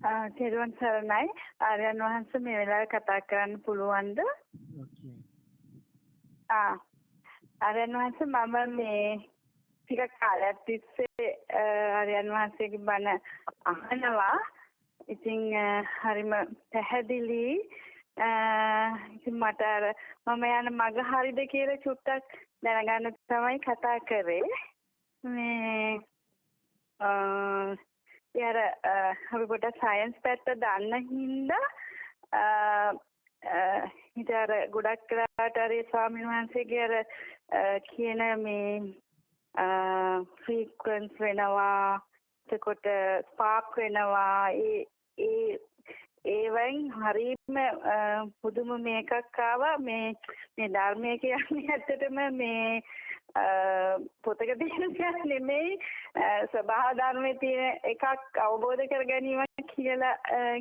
තෙරුවන් සරණයි. ආර්යයන් වහන්සේ මේ වෙලාවේ කතා කරන්න පුළුවන්ද? ආ ආර්යයන් වහන්සේ මම මේ ටික කාලයක් තිස්සේ ආර්යයන් වහන්සේගේ බණ අහනවා. ඉතින් හරිම පැහැදිලි ඉතින් මට අර මම යන මග හරිද කියලා චුට්ටක් දැනගන්න තමයි කතා කරේ. මේ යාර අපි පොඩ්ඩක් සයන්ස් පැත්ත දන්න හින්දා ඊට අර ගොඩක් කරාට අර ස්වාමීන් වහන්සේගේ අර කියන මේ ෆ්‍රීකවන්ස් වෙනවා එතකොට ස්පාර්ක් වෙනවා ඒ ඒ ඒවෙන් හරීම පුදුම මේකක් ආවා. මේ මේ ධර්මය කියන්නේ ඇත්තටම මේ පොතක තියෙන දෙයක් නෙමෙයි. ස්වභාව ධර්මයේ තියෙන එකක් අවබෝධ කර ගැනීම කියලා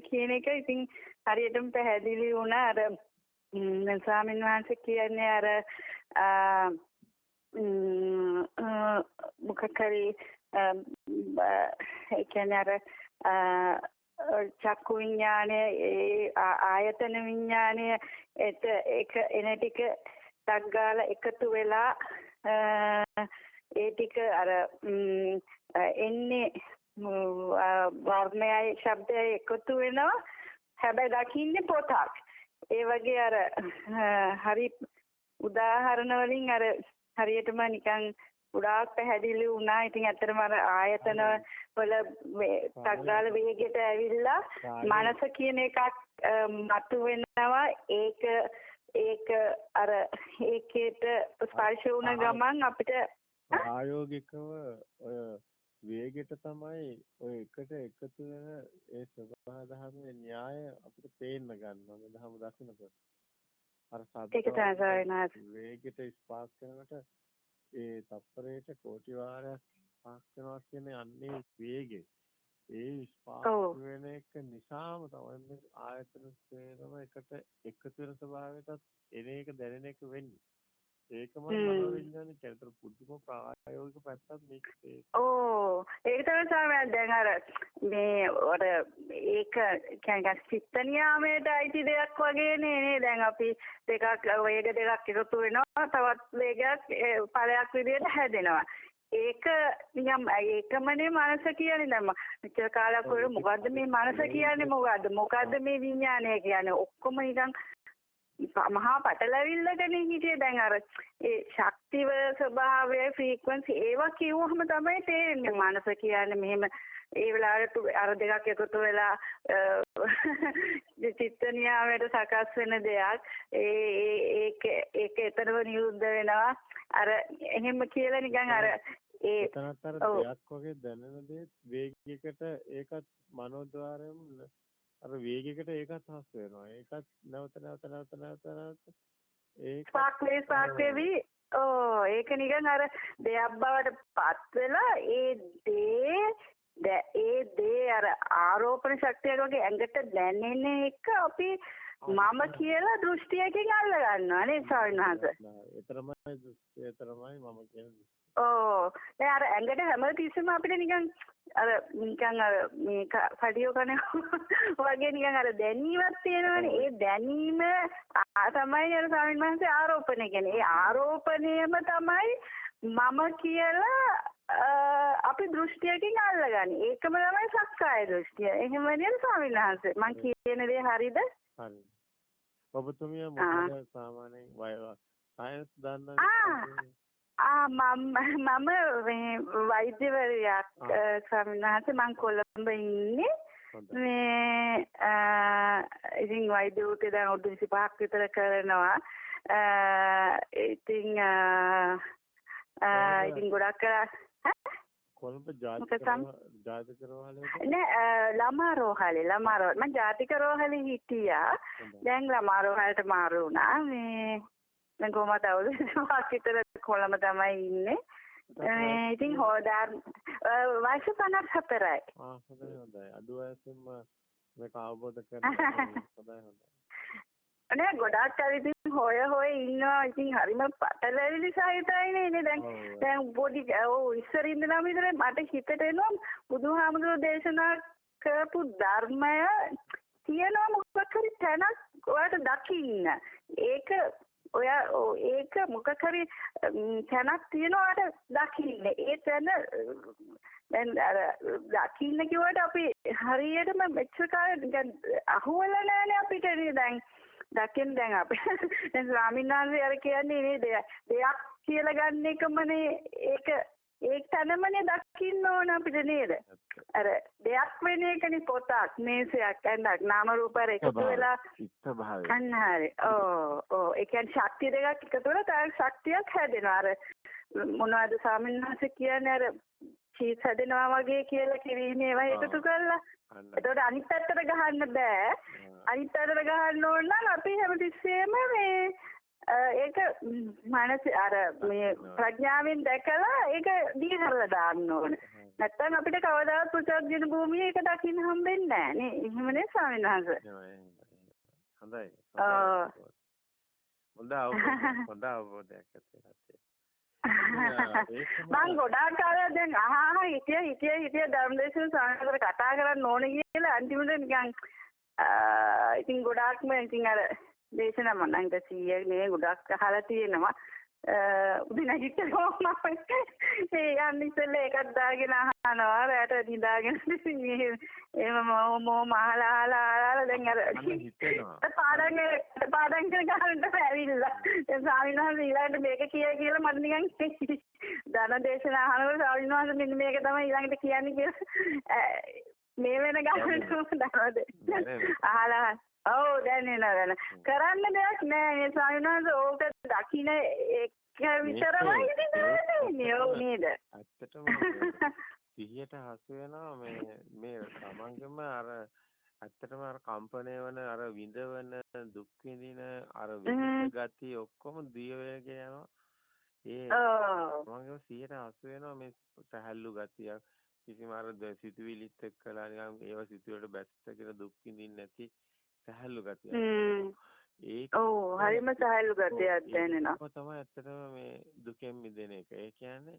කියන එක ඉතින් හරියටම පැහැදිලි වුණා. අර ස්වාමීන් වහන්සේ කියන්නේ අර මොකක් හරි ඒ කියන්නේ අර චක්කු විඥානය ඒ ආයතන විඥානය එත එක එන ටික ටක් ගාලා එකතු වෙලා ඒ ටික අර එන්නේ වර්ණයයි ශබ්දයයි එකතු වෙනවා. හැබැයි දකින්නේ පොතක්. ඒ වගේ අර හරි උදාහරණ වලින් අර හරියටම නිකන් ගොඩාක් පැහැදිලි වුණා. ඉතින් ඇත්තටම අර ආයතන වල තග්ගාල වේගයට ඇවිල්ලා මනස කියන එකක් මතු වෙනවා. ඒක ඒක අර ඒකේට ස්පර්ශ වුණ ගමන් අපිට ප්‍රායෝගිකව ඔය වේගෙට තමයි ඔය එකට එකතු වෙන ඒ ස්වභාව ධර්මයේ න්‍යාය අපිට පේන්න ගන්නවා මේ ධර්ම දකින්නකොට අර සාධක වේගෙට ස්පාර්ක් කරනකොට ඒ තප්පරයට කෝටි වාරයක් ස්පාර්ක් කරනවා කියන්නේ අන්නේ වේගෙ ඒ ස්පාර්ක් වෙන එක නිසාම තමයි මේ ආයතන සේරම එකට එකතු වෙන ස්වභාවයටත් එන එක දැනෙන එක වෙන්නේ. ඒකම මනෝවිඤ්ඤාණය කියතර පුදුම ප්‍රායෝගික පැත්තක් මේක. ඕ ඒක තමයි සාමාන්‍යයෙන් දැන් අර මේ අර ඒක කියන්නේ චිත්ත නියාමයට අයිති දෙයක් වගේ නේ දැන් අපි දෙකක් වේග දෙකක් එකතු වෙනවා තවත් වේගයක් ඵලයක් විදිහට හැදෙනවා. ඒක නිකම් ඒකමනේ මනස කියන්නේ දැන් මෙච්චර කාලයක් ඔය මොකද්ද මේ මනස කියන්නේ මොකද්ද? මොකද්ද මේ විඥානය කියන්නේ? ඔක්කොම නිකන් මහා පටලවිල්ලකනේ හිටියේ. දැන් අර ඒ ශක්තිව ස්වභාවය ෆ්‍රීකවන්සි ඒවා කිව්වහම තමයි තේරෙන්නේ මනස කියන්නේ මෙහෙම ඒ වෙලාවට අර දෙකක් එකතු වෙලා චිත්ත නියාමයට සකස් වෙන දෙයක් ඒ ඒක ඒක එතනම නිරුද්ධ වෙනවා අර එහෙම කියලා නිකන් අර ඒ එතනත් අර දෙයක් වගේ දැනෙන දේ වේගයකට ඒකත් මනෝද්වාරයෙන් අර වේගයකට ඒකත් හස් වෙනවා ඒකත් නැවත නැවත නැවත නැවත නැවත ඒක සාක්ලේ සාක්ලේවි ඕ ඒක නිකන් අර දෙයක් බවට පත් වෙලා ඒ දේ ඒ දේ අර ආරෝපණ ශක්තියක් වගේ ඇඟට දැනෙන එක අපි මම කියලා දෘෂ්ටියකින් අල්ල ගන්නවා නේ ස්වාමීන් වහන්සේ. ඒතරමයි දෘෂ්ටිය ඒතරමයි මම කියන්නේ. ඕ දැන් අර ඇඟට හැම තිස්සෙම අපිට නිකන් අර නිකන් අර මේ පඩියෝ කන වගේ නිකන් අර දැනීමක් තියෙනවනේ. ඒ දැනීම තමයි අර ස්වාමීන් වහන්සේ ආරෝපණය කියන්නේ. ඒ ආරෝපණයම තමයි මම කියලා අපි දෘෂ්ටියකින් අල්ලගන්නේ. ඒකම තමයි සක්කාය දෘෂ්ටිය. එහෙම නේද ස්වාමීන් වහන්සේ? මං කියන දේ හරිද? හරි. ඔබතුමිය මොකද සාමාන්‍යයෙන් වය සයන්ස් දන්න ආ මම මම මේ වෛද්‍යවරියක් ස්වාමීන් වහන්සේ මම කොළඹ ඉන්නේ මේ ඉතින් වෛද්‍ය වෘත්තිය දැන් අවුරුදු 25ක් විතර කරනවා ඉතින් ඉතින් ගොඩක් කොළඹ ජාතික ජාතික රෝහලේ නෑ ළමා රෝහලේ ළමා රෝහල මම ජාතික රෝහලේ හිටියා දැන් ළමා රෝහලට මාරු වුණා මේ දැන් කොහමද අවුරුදු විතර කොළඹ තමයි ඉන්නේ ඉතින් හොදාර් වයස 54යි ආ හොඳයි හොඳයි අඩු වයසෙන්ම මේක අවබෝධ කරගන්න හොඳයි හොඳයි නේ ගොඩාක් අය ඉතින් හොය හොය ඉන්නවා ඉතින් හරිම පටලැවිලි සහිතයි නේ දැන් දැන් පොඩි ඔව් ඉස්සර ඉඳලාම ඉතින් මට හිතට එනවා බුදුහාමුදුරෝ දේශනා කරපු ධර්මය තියෙනවා මොකක් හරි තැනක් ඔයාලට දකින්න. ඒක ඔයා ඒක මොකක් හරි තැනක් තියෙනවාට දකින්න. ඒ තැන දැන් අර දකින්න කිව්වට අපි හරියටම මෙච්චර කාලෙ අහුවලා නැහැනේ අපිට දැන් දකින්න දැන් අපි. දැන් ස්වාමීන් වහන්සේ අර කියන්නේ නේද දෙයක් කියලා ගන්න එකමනේ ඒක. ඒ තැනමනේ දකින්න ඕන අපිට නේද? අර දෙයක් වෙන එකනේ පොතක් මේසයක් ඇඳක් නාම රූප එකතු වෙලා. චිත්ත භාවය අන්න හරි. ඕ ඕ. ඒ කියන්නේ ශක්තිය දෙකක් එකතු වෙලා තව ශක්තියක් හැදෙනවා. අර මොනවද ස්වාමීන් වහන්සේ කියන්නේ? අර චීස් හැදෙනවා වගේ කියලා කිරීමේ ඒවා එකතු කරලා එතකොට අනිත් පැත්තට ගහන්න බෑ. අනිත් පැත්තට ගහන්න ඕන නම් අපි හැමතිස්සෙම මේ ඒක මනස අර මේ ප්‍රඥාවෙන් දැකලා ඒක දීහරලා දාන්න ඕන. නැත්තම් අපිට කවදාවත් පුතග්ජන භූමියේ ඒක දකින්න හම්බෙන්නේ නැහැ නේ. එහෙමනේ ස්වාමීන් වහන්සේ. හොඳයි. හොඳ අවබෝධයක්. හොඳ අවබෝධයක් මං ගොඩාක් කාලයක් දැන් අහා හිටිය හිටිය හිටිය ධර්මදේශන සානකට කතා කරන්න ඕනේ කියලා. අන්තිමට නිකන් ඉතින් ගොඩාක්ම ඉතින් අර දේශනා මම නම් 100 නේ ගොඩක් අහලා තියෙනවා. උදින හිටවම ඒ යන්න ඉස්සෙල්ලා එකක් දාගෙන අහනවා. රැට නිදාගෙන එහෙම මො මො මහලා අහලා දැන් අර පාඩම් පාඩම් කරන ගහන්න ඇවිල්ලා දැන් ස්වාමීන් වහන්සේ ඊළඟට මේක කියයි කියලා මට නිකන් ධන දේශන අහනකොට ස්වාමීන් වහන්සේ මෙන්න මේක තමයි ඊළඟට කියන්නේ කියලා. මේ වෙන ගහන්න දනවද? අහලා ඔව් දැන. කරන්න දෙයක් නෑ මේ ස්වාමීන් වහන්සේ ඕක දකින්න එක විතරමයි දැනෙන්නේ. ඔව් නේද? ඇත්තටම සිහියට හසු වෙනවා මේ මේ තමන්ගේම අර ඇත්තටම අර කම්පණය වන අර විඳවන දුක් විඳින අර විඳ ගති ඔක්කොම දිය වේගය යනවා. ඒ තමන්ගේම සිහියට හසු වෙනවා මේ සහැල්ලු ගතියක්. කිසිම අර සිතුවිලිත් එක්කලා නිකන් ඒව සිතුවලට බැස්ස කියලා දුක් විඳින්නේ නැති සහැල්ලු ගතියක්. ඒක ඔව් හරිම සහැල්ලු ගතියක් දැනෙනවා. තමයි ඇත්තටම මේ දුකෙන් මිදෙන එක. ඒ කියන්නේ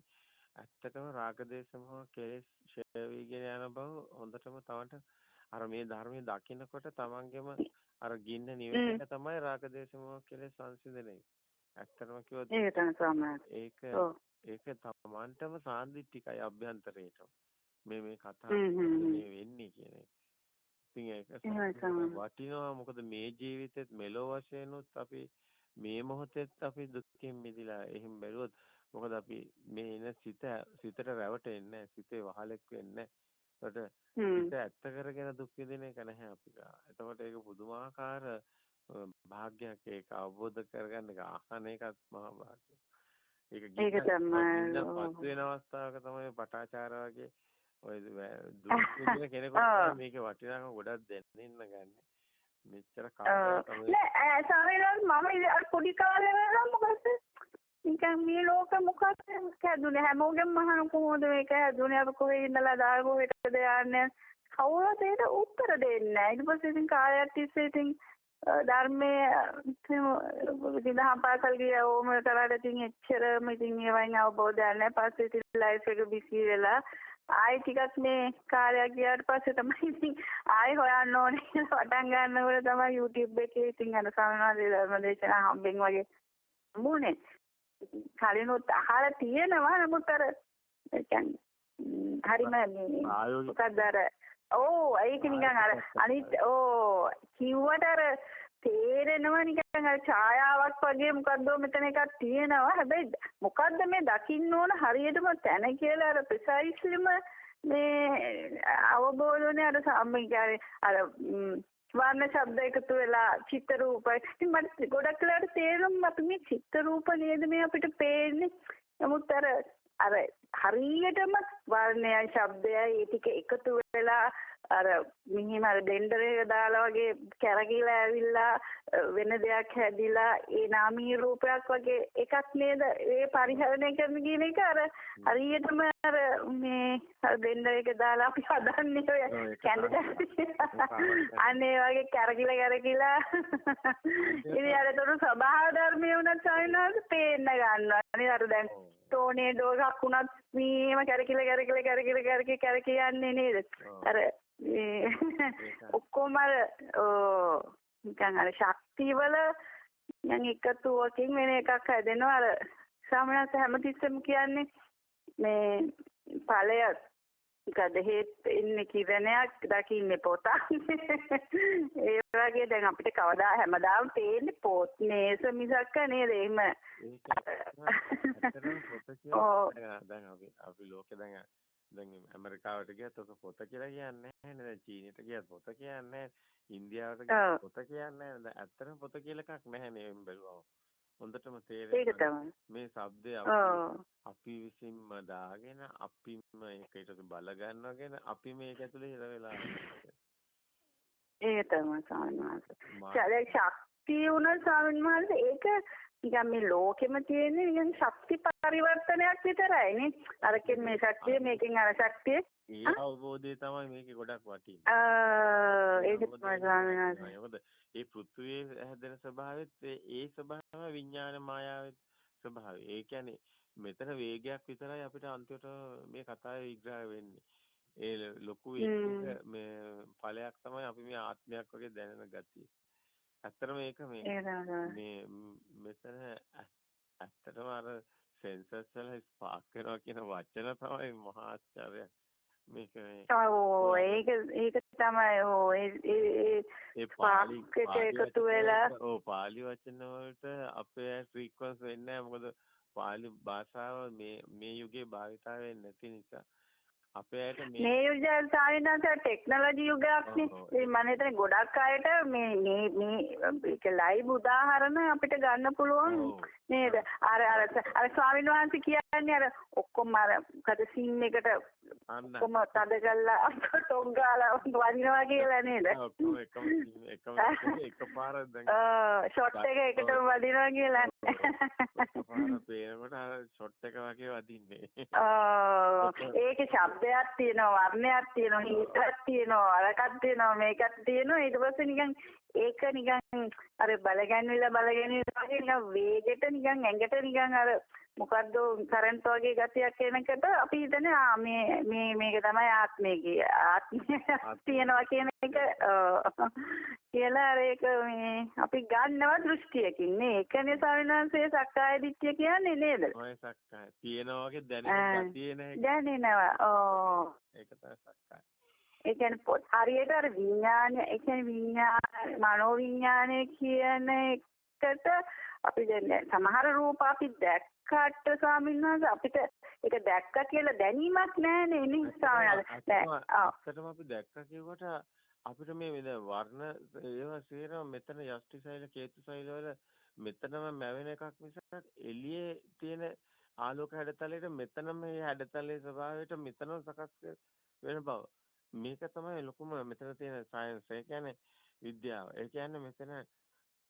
ඇත්තටම රාගදේශ මොහ කෙලෙස් ෂේවිගෙන යන බව හොඳටම තවට අර මේ ධර්මයේ දකින්නකොට තමන්ගෙම අර ගින්න නිවෙන්න තමයි රාගදේශ මොහ කෙලෙස් සංසිඳන එක. ඇත්තටම කිව්වොත් ඒක තමයි සාමාන්‍ය. ඒක ඒක තමන්ටම සාන්දිටිකයි අභ්‍යන්තරේට. මේ මේ කතා මේ වෙන්නේ කියන එක. ඉතින් ඒක වටිනවා. මොකද මේ ජීවිතෙත් මෙලෝ වශයෙන්ුත් අපි මේ මොහොතෙත් අපි දුක්ඛෙන් මිදිලා එහෙම බැලුවොත් මොකද අපි මේ එන සිත සිතට රැවටෙන්නේ සිතේ වහලෙක් වෙන්නේ ඒකට සිත ඇත්ත කරගෙන දුක් විඳින එක නැහැ අපි ගා. එතකොට ඒක පුදුමාකාර භාග්යක් ඒක. අවබෝධ කරගන්න එක අහන එකත් මහා භාග්යක්. ඒක ඒක තමයි. පත් වෙන අවස්ථාවක තමයි පටාචාර වගේ ඔය දුක් කෙනෙකුට මේක වටිනාකම ගොඩක් දෙන්න ගන්න. මෙච්චර කාලයක් නෑ සාමාන්‍යයෙන් මම පොඩි කාලේ වෙලා මොකද නිකන් මේ ලෝක මොකක්ද හැදුනේ? හැමෝගෙම මහන කොහොමද මේක හැදුනේ? අපි කොහේ ඉඳලා දාගෝ හෙටද යන්නේ? කවුරුත් ඒකට උත්තර දෙන්නේ නෑ. ඊට පස්සේ ඉතින් කාලයක් තිස්සේ ඉතින් ධර්මයේ විදිහම පාසල් ගියා ඕම කරලා ඉතින් එච්චරම ඉතින් ඒවයින් අවබෝධයක් නැහැ පස්සේ ඉතින් ලයිෆ් එක බිසි වෙලා ආයි ටිකක් මේ කාර්යයක් ගියාට පස්සේ තමයි ඉතින් ආයි හොයන්න ඕනේ පටන් ගන්නකොට තමයි YouTube එකේ ඉතින් අර සමනවාදී ධර්මදේශනා හම්බෙන් වගේ හම්බුනේ. කලිනුත් අහලා තියෙනවා නමුත් අර හරිම මේ මොකක්ද අර ඕ ඒක නිකන් අර අනිත් ඕ කිව්වට අර තේරෙනවා නිකන් අර ඡායාවක් වගේ මොකද්ද මෙතන එකක් තියෙනවා. හැබැයි මොකද්ද මේ දකින්න ඕන හරියටම තැන කියලා අර ප්‍රිසයිස්ලිම මේ අවබෝධනේ අර සම්මිකාරේ අර වර්ණ ශබ්ද එකතු වෙලා චිත්‍ර රූප ඉතින් මට ගොඩක් වෙලාවට තේරුම් අපි මේ චිත්‍ර රූප නේද මේ අපිට පේන්නේ? නමුත් අර අර හරියටම වර්ණයයි ශබ්දයයි ඒ ටික එකතු වෙලා අර මිහිම අර බෙන්ඩර් එක දාලා වගේ කැරකිලා ඇවිල්ලා වෙන දෙයක් හැදිලා ඒ නාමී රූපයක් වගේ එකක් නේද? ඒ පරිහරණය කරන කියන එක අර හරියටම අර මේ බෙන්ඩර් එක දාලා අපි හදන්නේ ඔය ඔව්, ඒක කැඳ අනේ වගේ කැරකිලා කැරකිලා. ඉතින් අර තොර ස්වභාව ධර්මයේ උනත් සායනාද පේන්න ගන්නවා. නේ අර දැන් ටෝනේඩෝ එකක් වුණත් මේම කැරකිලා කැරකිලා කැරකිලා කැරකි කැරකි යන්නේ නේද? අර මේ ඔක්කොම අර නිකන් අර ශක්තිය වල නිකන් එකතුවකින් වෙන එකක් හැදෙනවා. අර සාමාන්‍යයෙන් හැමතිස්සෙම කියන්නේ මේ ඵලය මොකද හේත් ඉන්නේ කිරණයක් දකින්නේ පොතක්. ඒ වගේ දැන් අපිට කවදා හැමදාම පේන්නේ පොත් නේස මිසක්ක නේද? එහෙම. පොත දැන් අපි අපි ලෝකේ දැන් දැන් ඇමරිකාවට ගියත් ඔක පොත කියලා කියන්නේ නැහැ නේද? දැන් චීනෙට ගියත් පොත කියන්නේ ඉන්දියාවට ගියත් පොත කියන්නේ නැහැ ඇත්තටම පොත කියලා එකක් නැහැ නේ. බැලුවම හොඳටම තමයි මේ શબ્දය අපි විසින්ම දාගෙන අපිම ඒකට බල ගන්නවගෙන අපි මේක ඇතුලේ හිර වෙලා ඒක තමයි වහන්සේ. ශක්තිය උන වහන්සේ ඒක නිකන් මේ ලෝකෙම තියෙන නිකන් ශක්ති පරිවර්තනයක් විතරයි නේ. අරකින් මේ ශක්තිය මේකෙන් අර ශක්තිය. ඒ අවබෝධය තමයි මේකේ ගොඩක් වටින්නේ. ඒක තමයි. මොකද ඒ පෘථුවියේ හැදෙන ස්වභාවෙත් ඒ ස්වභාවම විඥාන මායාවේ ස්වභාවය. ඒ කියන්නේ මෙතන වේගයක් විතරයි අපිට අන්තිමට මේ කතාවේ විග්‍රහ වෙන්නේ. ඒ ලොකු මේ ඵලයක් තමයි අපි මේ ආත්මයක් වගේ දැනෙන ගතිය. ඇත්තටම මේක මේ මේ මෙතන ඇත්තටම අර සෙන්සර්ස් වල ස්පාක් කරනවා කියන වචන තමයි මහා ආශ්චර්යයක්. මේක ඔව් ඒක ඒක තමයි ඔව් ඒ ඒ පාක්කට එකතු වෙලා ඔව් පාලි වචන වලට අපේ ෆ්‍රීකවන්ස් වෙන්නේ නැහැ. මොකද පාලි භාෂාව මේ මේ යුගයේ භාවිතා වෙන්නේ නැති නිසා අපේ අයට මේ මේ යුගය සායනස ටෙක්නොලොජි යුගයක් නේ. මම හිතන්නේ ගොඩක් අයට මේ මේ මේ ඒක ලයිව් උදාහරණ අපිට ගන්න පුළුවන් නේද? අර අර අර ස්වාමීන් වහන්සේ කියන්නේ අර ඔක්කොම අර මොකද සීන් එකට ඔක්කොම තද කරලා ටොක් ගාලා වදිනවා කියලා නේද? ඔක්කොම එකම එකම එකපාර දැන් ෂොට් එක එකටම වදිනවා කියලා. එකපාර පේනකොට අර ෂොට් එක වගේ වදින්නේ. ඒකේ ශබ්දයක් තියෙනවා වර්ණයක් තියෙනවා හිතක් තියෙනවා අරකක් තියෙනවා මේකක් තියෙනවා. ඊට පස්සේ නිකන් ඒක නිකන් අර බලගැන්විලා බලගැන්විලා වගේ නිකන් වේගෙට නිකන් ඇඟට නිකන් අර මොකද්ද කරන්ට් වගේ ගතියක් එනකොට අපි හිතන්නේ ආ මේ මේ මේක තමයි ආත්මය කිය ආත්මය. තියෙනවා කියන එක. කියලා අර ඒක මේ අපි ගන්නවා දෘෂ්ටියකින්. නේ ඒකනේ ස්වාමිනාංශයේ සක්කාය දිට්ඨිය කියන්නේ නේද? ඔය සක්කාය. තියෙනවා වගේ දැනෙන තියෙන එක. දැනෙනවා. ඕ. ඒක තමයි සක්කාය. ඒ කියන්නේ හරියට අර විඥානය ඒ කියන්නේ විඥාන මනෝ විඥානය කියන එකට අපි දැන් සමහර රූප අපි දැක්කට ස්වාමීන් වහන්සේ අපිට ඒක දැක්ක කියලා දැනීමක් නැහැනේ නේ ස්වාමීන් වහන්සේ. අපි දැක්ක කියවට අපිට මේ දැන් වර්ණ ඒවා සේරම මෙතන යෂ්ටි සෛල කේතු සෛල වල මෙතනම මැවෙන එකක් මිසක් එළියේ තියෙන ආලෝක හැඩතලයට මෙතනම මේ හැඩතලේ ස්වභාවයට මෙතනම සකස් වෙන බව. මේක තමයි ලොකුම මෙතන තියෙන සයන්ස්. ඒ කියන්නේ විද්‍යාව. ඒ කියන්නේ මෙතන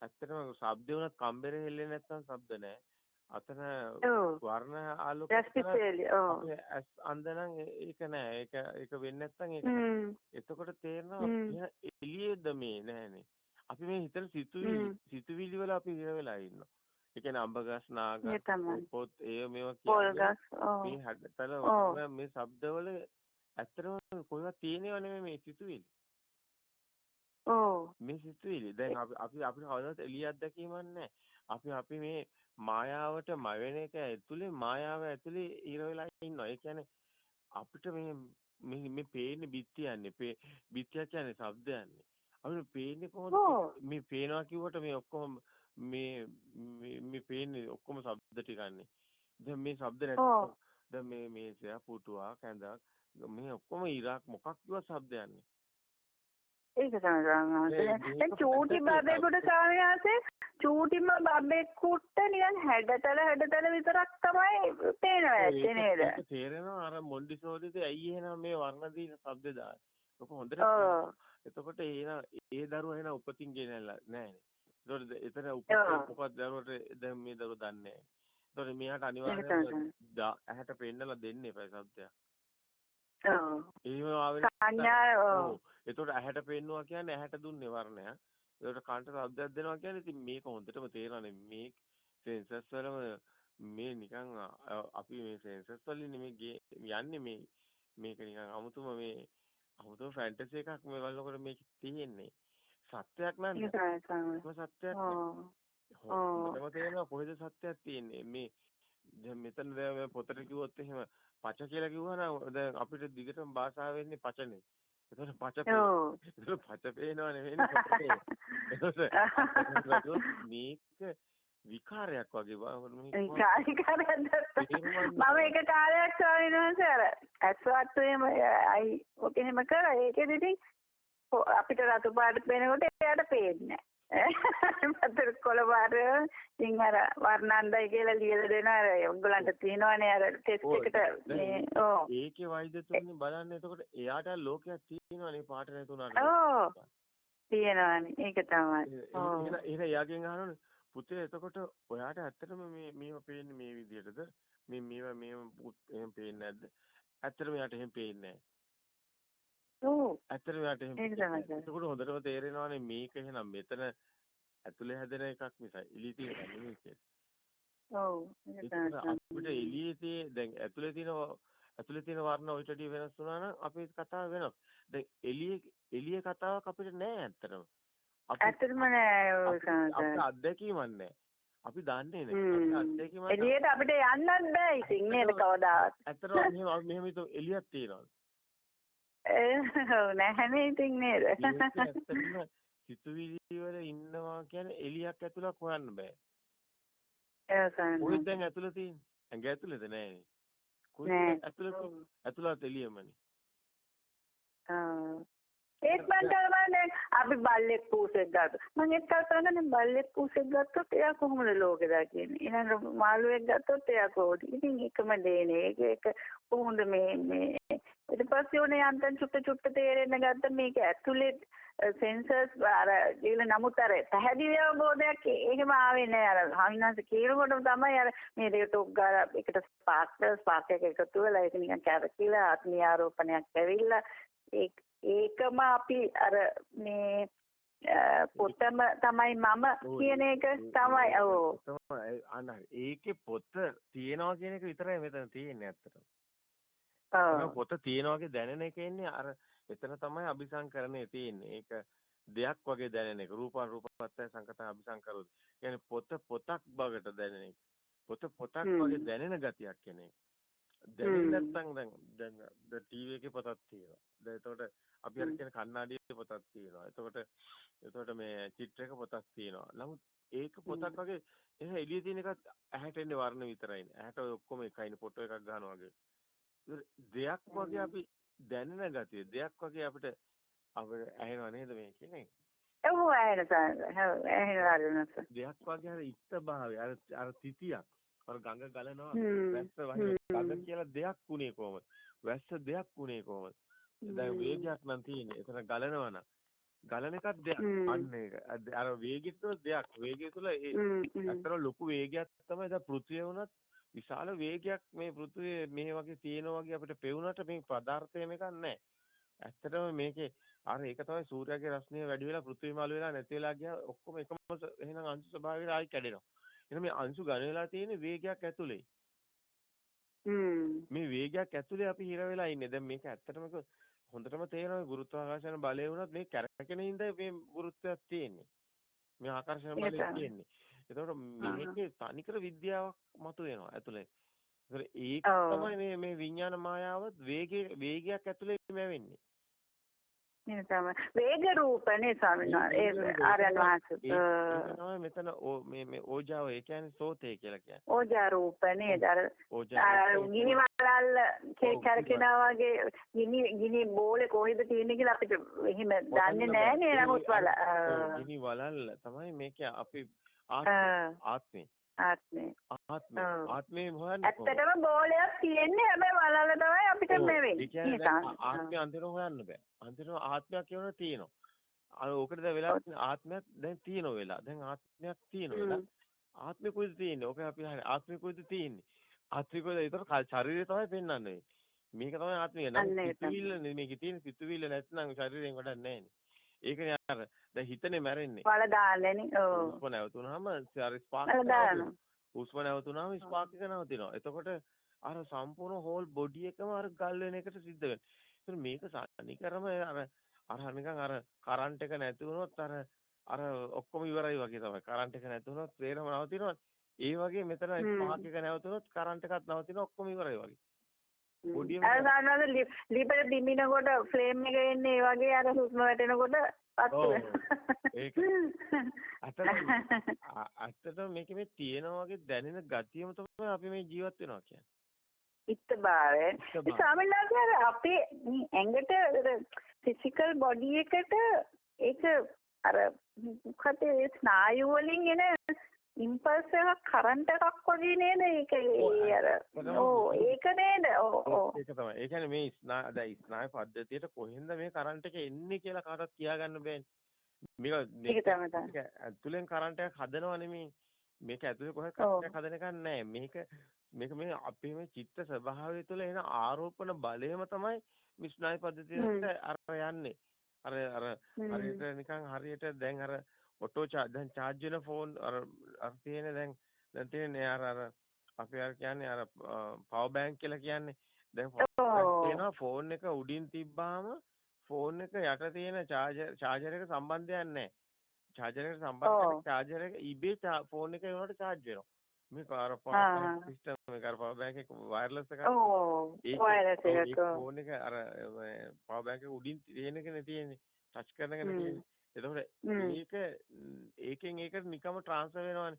ඇත්තටම ශබ්ද වුණත් කම්බරේ හෙල්ලෙන්නේ නැත්නම් ශබ්ද නැහැ. අතන වර්ණ ආලෝක අන්දනම් ඒක නෑ. ඒක ඒක වෙන්නේ නැත්නම් ඒක එතකොට තේරෙනවා එළියේද මේ නෑනේ. අපි මේ හිතන සිතුවිලි සිතුවිලි වල අපි ඉර වෙලා ඉන්නවා. ඒ කියන්නේ අඹගස් නාග පොත් ඒ මේවා කියන්නේ මේ හැඩතල මේ ශබ්දවල ඇත්තටම කොහෙවත් තියෙනව නෙමෙයි මේ සිතුවිලි ඕ. මේ සිතුවිලි. දැන් අපි අපි අපිට කවදාවත් එළිය අත්දැකීමක් නැහැ. අපි අපි මේ මායාවට ම වෙන එක ඇතුලේ මායාව ඇතුලේ ඉර වෙලා ඉන්නවා. ඒ කියන්නේ අපිට මේ මේ මේ පේන්නේ බිත්ති යන්නේ. පේ බිත්තිය කියන්නේ ශබ්ද යන්නේ. අපිට පේන්නේ කොහොමද? මේ පේනවා කිව්වට මේ ඔක්කොම මේ මේ පේන්නේ ඔක්කොම ශබ්ද ටිකන්නේ. දැන් මේ ශබ්ද නැත්නම් දැන් මේ මේසයා පුටුවා කැඳක් මේ ඔක්කොම ඉරක් මොකක් කිව්වා ශබ්ද යන්නේ. ඒක තමයි ස්වාමීන් දැන් චූටි බබෙකුට ස්වාමීන් චූටිම බබෙකුට නිකන් හැඩතල හැඩතල විතරක් තමයි පේනවා ඇත්තේ නේද? තේරෙනවා අර මොන්ඩිසෝරිට ඇයි එහෙනම් මේ වර්ණ දීන શબ્ද දාන්නේ. ඔක හොඳට එතකොට එහෙනම් ඒ දරුවා එහෙනම් උපතින් ගෙනල්ලා නෑනේ. ඒතකොට එතන උපත මොකක්ද දරුවට දැන් මේ දරුවා දන්නේ නෑ. ඒතකොට මෙයාට අනිවාර්යයෙන්ම ඇහැට පෙන්නලා දෙන්න එපා શબ્දයක්. එහෙම ආවෙ සංඥා. ඒතකොට ඇහැට පෙන්නවා කියන්නේ ඇහැට දුන්නේ වර්ණයක්. ඒකට කන්ට શબ્දයක් දෙනවා කියන්නේ ඉතින් මේක හොඳටම තේරෙනවානේ මේ සෙන්සර්ස් වලම මේ නිකන් අපි මේ සෙන්සර්ස් වලින් මේ යන්නේ මේ මේක නිකන් අමුතුම මේ අමුතුම ෆැන්ටසි එකක් මේ වලකොට මේක තියෙන්නේ. සත්‍යයක් නෑ. ඒක සත්‍යයක් ඔව්. ඔව්. හොඳම තේරෙනවා කොහෙද සත්‍යයක් තියෙන්නේ මේ දැන් මෙතන පොතට කිව්වොත් එහෙම පච කියලා කිව්වනම් දැන් අපිට දිගටම භාෂාව වෙන්නේ පචනේ. ඒතකොට පච. ඒතකොට පච පේනව නෙවෙයි මේක විකාරයක් වගේ මම එක කාලයක් ස්වාමීන් වහන්සේ අර ඇස්වත්තුවේම අයි ඔක එහෙම කරා ඒකෙදි අපිට රතු පාට පේනකොට එයාට පේන්නේ මතර කොළ පාට ඉතින් අර වර්ණන්දයි කියලා ලියලා දෙනවා. අර ඔයගොල්ලන්ට තියෙනවනේ අර ටෙස්ට් එකට. දැන්- මේ ඔව්. ඒකේ වෛද්‍යතුන්ගේ බලන්න. එතකොට එයාට ලෝකයක් තියෙනවනේ පාට නැතුණාට ඔව්. තියෙනවනේ. ඒක තමයි. ඔව්. එහෙනම් එයාගෙන් අහනවනේ. පුතේ එතකොට ඔයාට ඇත්තටම මේ මේව පේන්නේ මේ විදිහටද මේ මේව මේව එහෙම පේන්නේ නැද්ද? ඇත්තටම එයාට එහෙම පේන්නේ නැහැ ඇත්තටම එයාට එහෙම. එතකොට හොඳටම තේරෙනවානේ මේක එහෙනම් මෙතන ඇතුලේ හැදෙන එකක් මිසයි එළියේ තියෙන නෙමෙයි කියලා. ඔව් අපිට එළියේ තියෙන දැන් ඇතුලේ තියෙන ඇතුලේ තියෙන වර්ණ ඔයිට වඩා වෙනස් වුණා නම් අපේ කතාව වෙනස්. දැන් එළියේ එළියේ කතාවක් අපිට නෑ ඇත්තටම. ඇත්තටම නෑ ඔය අපිට අත්දැකීමක් නෑ. අපි දන්නේ නෑ. අත්දැකීමක්. එළියට අපිට යන්නත් බෑ ඉතින් නේද කවදාවත්. ඇත්තටම මෙහෙම මෙහෙම එළියක් තියෙනවා. ඔව් නැහැනේ ඉතින් නේද? සිතුවිලි වල ඉන්නවා කියන්නේ එළියක් ඇතුලක් හොයන්න බෑ. ඒ සන්න. කොහෙද දැන් ඇතුලේ තියෙන්නේ? ඇඟ ඇතුලේද නෑනේ. කොහෙද තියෙන්නේ? ඇතුලත් එළියමනේ. ආ. ඒත් මං තමයි දැන් අපි බල්ලෙක් පූසෙක් ගත්තා. මං ඒක කල්පනා කරන්නේ බල්ලෙක් පූසෙක් ගත්තොත් එයා කොහොමද ලෝකෙ දකින්නේ? ඊළඟ මාළුවෙක් ගත්තොත් එයා කොහොමද? ඉතින් එකම දේනේ. ඒක ඒක කොහොමද මේ මේ ඊට පස්සේ උනේ යන්තම් චුට්ට චුට්ට තේරෙන්න ගත්ත මේක ඇතුලේ සෙන්සර්ස් අර කියලා නමුත් අර පැහැදිලි අවබෝධයක් එහෙම ආවේ නෑ අර හවිනාස කියනකොටම තමයි අර මේ දෙක ටොක් ගාලා එකට ස්පාර්ක් ස්පාර්ක් එක එකතු වෙලා ඒක නිකන් කැරකිලා ආත්මීය ආරෝපණයක් ඇවිල්ලා ඒක ඒකම අපි අර මේ පොතම තමයි මම කියන එක තමයි ඔව් තමයි ඒකේ පොත තියනවා කියන එක විතරයි මෙතන තියෙන්නේ ඇත්තටම. පොත තියනවා දැනෙන එක එන්නේ අර එතන තමයි අபிසංකරණය තියෙන්නේ. ඒක දෙයක් වගේ දැනෙන එක. රූපං රූපපත්තය සංකතං අபிසංකරොත්. කියන්නේ පොත පොතක් බවට දැනෙන එක. පොත පොතක්. වගේ දැනෙන ගතියක් කියන එක. දැනෙන්නේ. නැත්නම් දැන් දැන් දැන් ටීවී එකේ පොතක් තියෙනවා. දැන් එතකොට අපි අර. කියන කණ්ණාඩියේ පොතක් තියෙනවා. එතකොට එතකොට මේ චිත්‍රයක පොතක් තියෙනවා. නමුත් ඒක පොතක් වගේ එහෙනම් එළියේ තියෙන එකත් ඇහැට එන්නේ වර්ණ විතරයිනේ. ඇහැට ඔය ඔක්කොම එකයිනේ ෆොටෝ එකක් ගන්නවා වගේ. දෙයක් වගේ අපි දැනෙන ගතිය දෙයක් වගේ අපිට අපිට ඇහෙනව නේද මේ කියන්නේ? ඔව් ඇහෙන සන්න ඔව් ඇහෙන වරනස දෙයක් වගේ අර ඉත්ත භාවය අර අර තිතියක්. අර ගඟ ගලනවා. වැස්ස වහින. ගඟ කියලා දෙයක් උනේ කොහමද? වැස්ස දෙයක් උනේ කොහමද? දැන් වේගයක් නම් තියෙන්නේ. එතන ගලනවා නම් ගලන එකක් දෙයක්. අන්න ඒක. අර වේගය තුළ දෙයක්. වේගය තුළ ඒ. ඇත්තට ලොකු වේගයක් තමයි දැන් පෘථිවිය වුණත් විශාල වේගයක් මේ පෘථිවිය මේ වගේ තියෙනවා වගේ අපිට පෙවුනට මේ පදාර්ථයම එකක් නැහැ. ඇත්තටම මේකේ අර ඒක තමයි සූර්යාගේ රශ්මිය වැඩි වෙලා පෘථිවි මාළු වෙලා නැති වෙලා ගියා ඔක්කොම එකම එහෙනම් අංශු ස්වභාවයට ආයි කැඩෙනවා. එහෙනම් මේ අංශු ඝන වෙලා තියෙන්නේ වේගයක් ඇතුලේ. මේ වේගයක් ඇතුලේ අපි හිර වෙලා ඉන්නේ. දැන් මේක ඇත්තටම හොඳටම තේරෙනවා ගුරුත්වාකර්ෂණ බලය වුණත් මේ කැරකෙන හින්දා මේ ගුරුත්වයක් තියෙන්නේ. මේ ආකර්ෂණ බලය. තියෙන්නේ. එතකොට මේකේ තනිකර විද්‍යාවක් මතුවෙනවා ඇතුලේ. ඒතර ඒක. තමයි මේ මේ විඥාන වේගයේ වේගයක් ඇතුලේ වෙන්නේ. නේද තමයි. වේග රූපනේ ස්වාමීන් වහන්සේ. ඒ ආර්යයන් වහන්සේ මෙතන ඕ- මේ මේ ඕජාව. ඒ කියන්නේ සෝතේ කියලා කියන්නේ. ඕජා රූප නේද අර ගිනි වලල්ල කැරකෙනා වගේ ගිනි ගිනි බෝලේ කොහෙද තියෙන්නේ කියලා අපිට එහෙම දන්නේ නැහැ නේ නමුත් වල ගිනි වලල්ල තමයි මේකේ අපි ආත්මේ ආත්මේ ආත්මේ. ආත්මේ හොයන්නේ? ඇත්තටම බෝලයක් තියෙන්නේ හැබැයි වලල්ල තමයි අපිට මේ වෙන්නේ ආත්මය අන්තිම හොයන්න බෑ. අන්තිම ආත්මයක් කියනවා තියෙනවා. අර ඕකට දැන් වෙලා ආත්මයක් දැන් තියෙන වෙලා. දැන් ආත්මයක් තියෙන වෙලා. ආත්මේ කොයිද තියෙන්නේ? ඕක අපි අහන්නේ. ආත්මේ කොයිද තියෙන්නේ? ආත්මේ කොයිද? ඒතර ශරීරය තමයි පෙන්වන්නේ. මේක තමයි ආත්මය. නම් සිතුවිල්ල මේකේ තියෙන සිතුවිල්ල නැත්නම් ශරීරයෙන් වැඩක් නැහැ ඒකනේ අර දැන් හිතනේ මැරෙන්නේ. වල දාන්නේනේ. ඔව්. උස්ම නැවතුනහම අර ස්පාර්ක් උස්ම නැවතුනහම ස්පාර්ක් එක නවතිනවා. එතකොට අර සම්පූර්ණ හෝල් බොඩි එකම අර ගල් වෙන එකට සිද්ධ වෙනවා. ඒතර මේක සානිකරම අර අර නිකන් අර කරන්ට් එක නැති වුණොත් අර අර ඔක්කොම ඉවරයි වගේ තමයි. කරන්ට් එක නැති වුණොත් ප්‍රේරම නවතිනවා. ඒ වගේ මෙතන ස්පාර්ක් එක නැවතුනොත් කරන්ට් එකත් නවතිනවා ඔක්කොම ඉවරයි වගේ. පොඩියම අර ගන්නවද ලිපට දිමිනකොට ෆ්ලේම් එක එන්නේ ඒ වගේ අර හුස්ම වැටෙනකොට ඒක ඇත්තටම මේක මේ තියෙනා වගේ දැනෙන ගතියම තමයි අපි මේ ජීවත් වෙනවා කියන්නේ. ඉත්තභාවය. වහන්සේ අපේ ඇඟට ෆිසිකල් බොඩි එකට ඒක අර මොකද ස්නායු වලින් එන ඉම්පල්ස් එකක් කරන්ට් එකක් වගේ නේද ඒක? ඒ අර ඕ ඒක නේද? ඕ ඒක තමයි. ඒ කියන්නේ මේ ස්නාය දැන් ස්නාය පද්ධතියට කොහෙන්ද මේ කරන්ට් එක එන්නේ කියලා කාටවත් කියා ගන්න බෑනේ. මේක මේක ඇතුලෙන් කරන්ට් එකක් හදනව නෙමෙයි මේක ඇතුලේ කොහෙද කරන්ට් එකක් හදන එකක් නැහැ මේක මේක මේ අපේ මේ චිත්ත ස්වභාවය තුළ එන ආරෝපණ බලයම තමයි මේ ස්නායු පද්ධතියට අර යන්නේ අර අර හරියට නිකන් හරියට දැන් අර ඔටෝ දැන් charge වෙන ෆෝන් අර අර තියෙන දැන් දැන් තියෙන්නේ අර අර අපි අර කියන්නේ අර power bank කියලා කියන්නේ. දැන් තියෙනවා ෆෝන් එක උඩින් තිබ්බාම ෆෝන් එක යට තියෙන charger charger එක සම්බන්ධයක් නැහැ. charger එකට සම්බන්ධ charger එක ඉබේ ෆෝන් එක ඒකට charge වෙනවා. මේ අර power system එක අර power bank එක wireless එක ඔව්. wireless එක ෆෝන් එක අර power bank එක උඩින් තියෙන එකනේ තියෙන්නේ. ටච් කරන එකනේ තියෙන්නේ එතකොට මේක ඒකෙන් ඒකට නිකම්ම ට්‍රාන්ස්ෆර් වෙනවනේ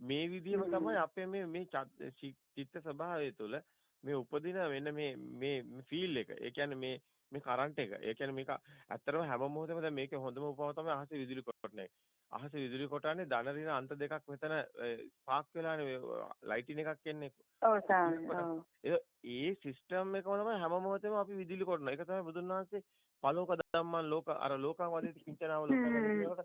මේ විදිහම තමයි අපේ මේ මේ චිත්ත ස්වභාවය තුළ මේ උපදින වෙන මේ මේ ෆීල් එක. ඒ කියන්නේ මේ මේ කරන්ට් එක. ඒ කියන්නේ මේක ඇත්තටම හැම මොහොතෙම දැන් මේකේ හොඳම උපමාව තමයි අහසේ විදුලි කොටන එක. අහසේ විදුලි කොටන්නේ ධන ඍණ අන්ත දෙකක් මෙතන ස්පාර්ක් වෙලානේ ලයිටින් එකක් එන්නේ. ඔව්. ඒ සිස්ටම් එකම තමයි හැම මොහොතෙම අපි විදුලි කොටන. ඒක තමයි බුදුන් වහන්සේ පලෝක ධම්මං ලෝක අර ලෝකං වදේති කිංචනාව ලෝකං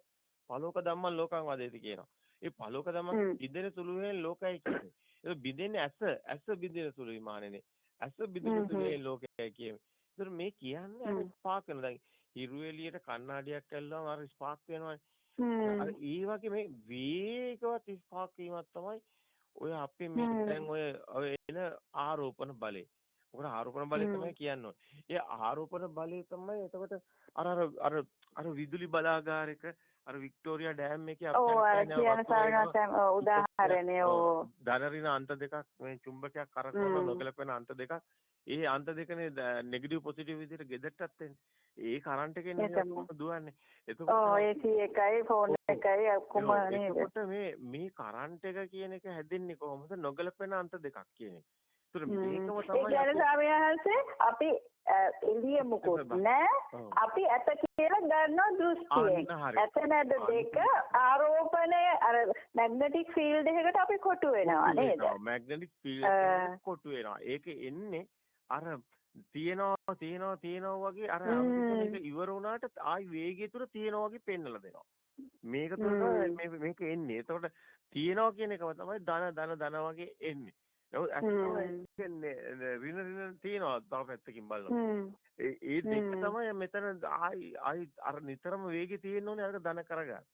පලෝක ධම්මං ලෝකං වදේති කියනවා. ඒ පලෝක ධම්මං බින්දෙන සුළු වෙන ලෝකයි කියන්නේ. ඒක බින්දෙන්නේ ඇස ඇස බින්දෙන සුළුයි මානනේ. ඇස බින්දෙන සුළුයි ලෝකයි කියන්නේ. ඒතර මේ කියන්නේ අර ස්පාක් වෙන දැන් හිරු එළියට කණ්ණාඩියක් ඇල්ලුවම අර ස්පාක් වෙනවනේ. අර ඒ වගේ මේ වේගවත් ස්පාක් වීමක් තමයි ඔය අපි මේ දැන් ඔය එන ආරෝපණ බලේ. මොකද ආරෝපණ බලය තමයි කියන්නේ. ඒ ආරෝපණ බලය තමයි එතකොට අර අර අර අර විදුලි බලාගාරයක අර වික්ටෝරියා ඩෑම් එකේ අපිට උදාහරණය ඔව් ධනරින අන්ත දෙකක් මේ චුම්බකයක් කරකවන නොගැලපෙන අන්ත දෙකක් ඒ අන්ත දෙකනේ නෙගටිව් පොසිටිව් විදිහට ගෙදරටත් එන්නේ. ඒ කරන්ට් එකෙන් දුවන්නේ. එතකොට ඔව් AC එකයි ෆෝන් එකයි ඔක්කොම නේද? එතකොට මේ මේ කරන්ට් එක කියන එක හැදෙන්නේ කොහොමද? නොගැලපෙන අන්ත දෙකක් කියන එක. ඒතර මේකම තමයි අපි එළිය මුකුත් නෑ අපි ඇත කියලා ගන්නවා දෘෂ්ටියෙන්. ඇත නැද දෙක ආරෝපණය අර මැග්නටික් ෆීල්ඩ් එකකට අපි කොටු වෙනවා නේද? මැග්නටික් ෆීල්ඩ් කොටු වෙනවා. ඒක එන්නේ අර තියනවා තියනවා තියනවා වගේ අර මේක ඉවර වුණාට ආයි වේගය තුර තියනවා වගේ පෙන්නලා දෙනවා. මේක තුර මේක එන්නේ. එතකොට තියනවා කියන එකම තමයි ධන ධන ධන වගේ එන්නේ නමුත් ඇත්තටම රින රින තියනවා තව පැත්තකින් බලනවා. ඒ දෙක තමයි මෙතන ආයි ආයි අර නිතරම වේගෙ තියෙන්න ඕනේ අරක දන කරගන්න.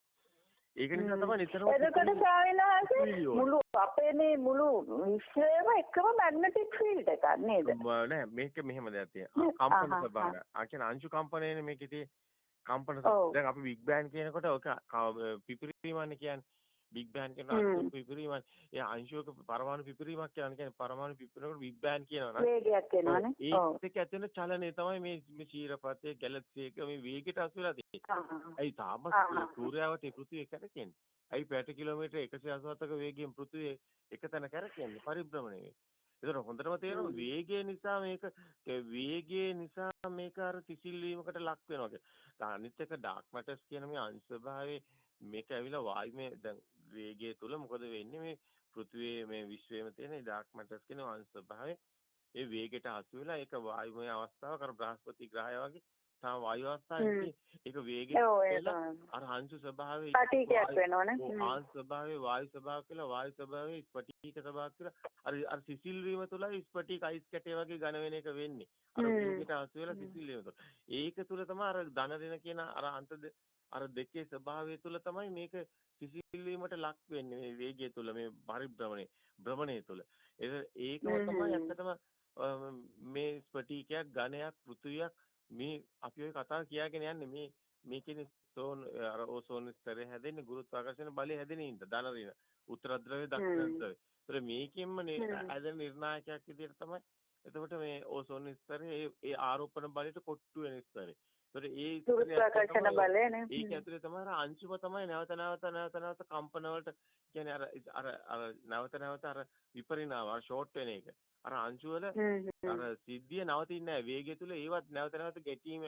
ඒක නිසා තමයි නිතරම එතකොට ස්වාමීන් මුළු අපේ මේ මුළු විශ්වයම එකම මැග්නටික් ෆීල්ඩ් එකක් නේද? නෑ මේක මෙහෙම දෙයක් තියෙනවා. කම්පන ස්වභාවය. ආ කියන්නේ අංශු කම්පනයනේ මේකේ තියෙන්නේ. කම්පන දැන් අපි බිග් බෑන් කියනකොට ඔක පිපිරීමන්නේ කියන්නේ. බිග් බෑන් කියන අංශු පිපිරීමක් ඒ අංශුවක පරමාණු පිපිරීමක් කියන්නේ පරමාණු පිපිරනකොට බිග් බෑන් කියනවා නේද වේගයක් එනවනේ ඒක ඇතුළේ චලනය තමයි මේ මේ ශීරපතේ ගැලැක්සි එක මේ වේගයට අසු වෙලා තියෙන්නේ. අයි තාම සූර්යාවට පෘථිවිය කැරකෙන්නේ? අයි පැයට කිලෝමීටර් 187ක වේගයෙන් පෘථිවිය එක තැන කැරකෙන්නේ? පරිභ්‍රමණය වෙන්නේ ඒතර හොඳටම තේරෙනවා වේගය නිසා මේක වේගය නිසා මේක අර සිසිල් වීමකට ලක් වෙනවා කියලා. අනිත් එක ඩාර්ක් මැටර්ස් කියන මේ අංශ ස්වභාවයේ මේක ඇවිල්ලා වායුමය දැන් වේගය තුල මොකද වෙන්නේ? මේ පෘථිවියේ මේ විශ්වයේම තියෙන ඩාර්ක් මැටර්ස් කියන අංශ ස්වභාවය ඒ වේගයට හසු වෙලා ඒක වායුමය අවස්ථාවක් අර බ්‍රහස්පති ග්‍රහය වගේ තාම වායු අවස්ථාවේ ඒක වේගය ඔව් ඒක කියලා. අර හංසු ස්වභාවයේ පටිඝයක් වෙනවනේ. ආංශ ස්වභාවයේ වායු ස්වභාව කියලා වායු ස්වභාවයේ ස්පටික ස්වභාව කියලා අර අර සිසිල් වීම තුළයි ස්පටික අයිස් කැටේ වගේ ඝන වෙන එක වෙන්නේ. අර වේගයට අසු වෙලා සිසිල් වීම තුළ. ඒක තුළ තමයි අර ධන දෙන කියන අර අන්ත අර දෙකේ ස්වභාවය තුළ තමයි මේක සිසිල් වීමට ලක් වෙන්නේ මේ වේගය තුළ මේ පරිභ්‍රමණය භ්‍රමණය තුළ. ඒකම තමයි ඇත්තටම මේ ස්පටිකයක් ඝනයක් පෘථුවියක් මේ අපි ඔය කතාව කියාගෙන යන්නේ මේ මේකේ සෝන් අර ඕසෝන් ස්තරය හැදෙන්නේ ගුරුත්වාකර්ෂණ බලය හැදෙන ඉඳ ධන ඍණ උත්තර ද්‍රවය දක්ෂිණ ද්‍රවය. ඒතර මේකෙන්ම හැදෙන නිර්ණායකයක් විදිහට තමයි එතකොට මේ ඕසෝන් ස්තරය ඒ ඒ ආරෝපණ බලයට කොට්ටු වෙන ස්තරය. ඒතර ඒ ගුරුත්වාකර්ෂණ බලයනේ. ඒක ඇතුලේ තමයි අංශුම තමයි නැවත නැවත නැවත නැවත කම්පන වලට කියන්නේ අර අර අර නැවත නැවත අර විපරිණාම අර ෂෝට් වෙන එක. අර අංශු වල අර සිද්ධිය නවතින්නේ නැහැ. වේගය තුල ඒවත් නැවත නැවත ගැටීම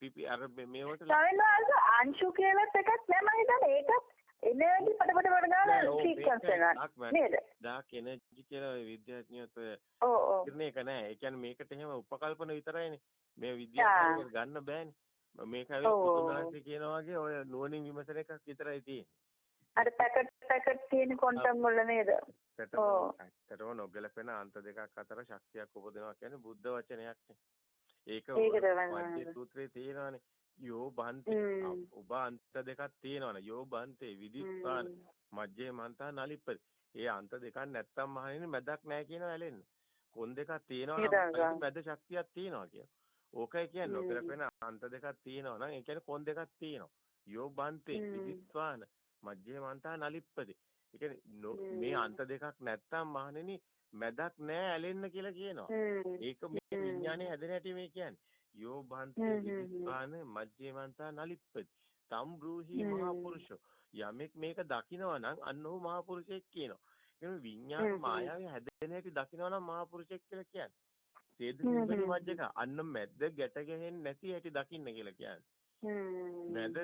පිපි අර මේවට සවිනාස අංශු කියලාත් එකක් නෑ මම හිතන්නේ ඒකත් එනර්ජි පට පට පට ගාලා සීක්වන්ස් වෙනවා නේද? ඩාක් එනර්ජි කියලා විද්‍යාඥයෝත් ඔව් ඔව්. ඒක නෑ. ඒ කියන්නේ මේකට එහෙම උපකල්පන විතරයිනේ. මේ විද්‍යාව ගන්න බෑනේ. මේක පුදුමාංශ කියන වගේ ඔය නුවණින් විමසන එකක් විතරයි තියෙන්නේ. අර පැකට් පැකට් තියෙන ක්වොන්ටම් වල නේද? ඇත්තටම නොගැලපෙන අන්ත දෙකක් අතර ශක්තියක් උපදිනවා කියන්නේ බුද්ධ වචනයක් නේ. ඒක වජ්ජේ සූත්‍රයේ තියෙනවානේ. යෝ බන්තේ ඔබ අන්ත දෙකක් තියෙනවනේ. යෝ බන්තේ විදිස්පාන මජ්ජේ මන්තා නලිප්පති. ඒ අන්ත දෙකක් නැත්තම් මහණෙනි මැදක් නැහැ කියන ඇලෙන්න. කොන් දෙකක් තියෙනවා මැද ශක්තියක් තියෙනවා කියන. ඕකයි කියන්නේ නොගැලපෙන අන්ත දෙකක් තියෙනවා නම් ඒ කියන්නේ කොන් දෙකක් තියෙනවා. යෝ බන්තේ විදිස්පාන මජ්ජේ මන්තා නලිප්පති. ඒ කියන්නේ මේ අන්ත දෙකක් නැත්තම් මහණෙනි මැදක් නැහැ ඇලෙන්න කියලා කියනවා. ඒක මේ විඥානේ හැදෙන හැටි මේ කියන්නේ. යෝ භන්තේ විදිස්පාන මජ්ජේමන්තා නලිප්පති. තම් බ්‍රූහි මහා පුරුෂෝ. යමෙක් මේක දකිනවා නම් අන්න ඔහු මහා පුරුෂයෙක් කියනවා. ඒ විඥාන මායාවේ හැදෙන හැටි දකිනවා නම් මහා පුරුෂයෙක් කියලා කියන්නේ. සේද සිම්පනි මජ්ජක අන්න මැද්ද ගැට ගැහෙන්නේ නැති හැටි දකින්න කියලා කියන්නේ. මැද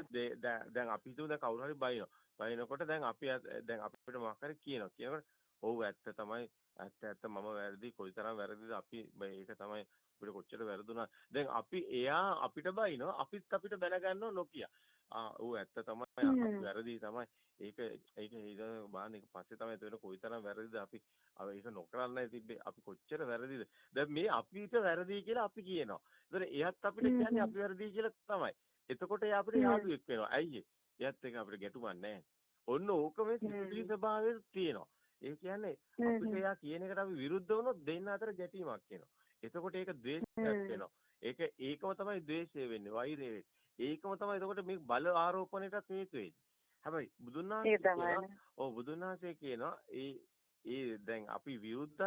දැන් අපි හිතුව දැන් කවුරු හරි බයිනවා. බයිනකොට දැන් අපි දැන් අපිට මොකක් හරි කියනවා. කියනකොට ඔව් ඇත්ත තමයි ඇත්ත ඇත්ත මම වැරදි කොයිතරම් වැරදිද අපි ඒක තමයි අපිට කොච්චර වැරදුනා. දැන් අපි එයා අපිට බයිනවා අපිත් අපිට බැනගන්නව නොකිය. ආ ඌ ඇත්ත තමයි වැරදි තමයි. ඒක ඒක ඊට බාන එක පස්සේ තමයි එතන කොයිතරම් වැරදිද අපි ඒක නොකරන්නයි තිබ්බේ. අපි කොච්චර වැරදිද? දැන් මේ අපිට වැරදි කියලා අපි කියනවා. ඒතර එයත් අපිට කියන්නේ අපි වැරදි කියලා තමයි. එතකොට එයා අපිට යාළුවෙක් වෙනවා. ඇයි එයත් එක අපිට ගැටුමක් නැහැ. ඔන්න ඕක මේ සිතුවිලි ස්වභාවයේ තියෙනවා. ඒ කියන්නේ අපිට එයා කියන එකට අපි විරුද්ධ වුණොත් දෙන්න අතර ගැටීමක් එනවා එතකොට ඒක ද්වේෂයක් වෙනවා. ඒක ඒකම තමයි ද්වේෂය වෙන්නේ, වෛරය වෙන්නේ. ඒකම තමයි එතකොට මේ බල ආරෝපණයටත් හේතු වෙන්නේ. හැබැයි බුදුන් වහන්සේ ඔව් බුදුන් වහන්සේ කියනවා ඒ ඒ දැන් අපි විරුද්ධ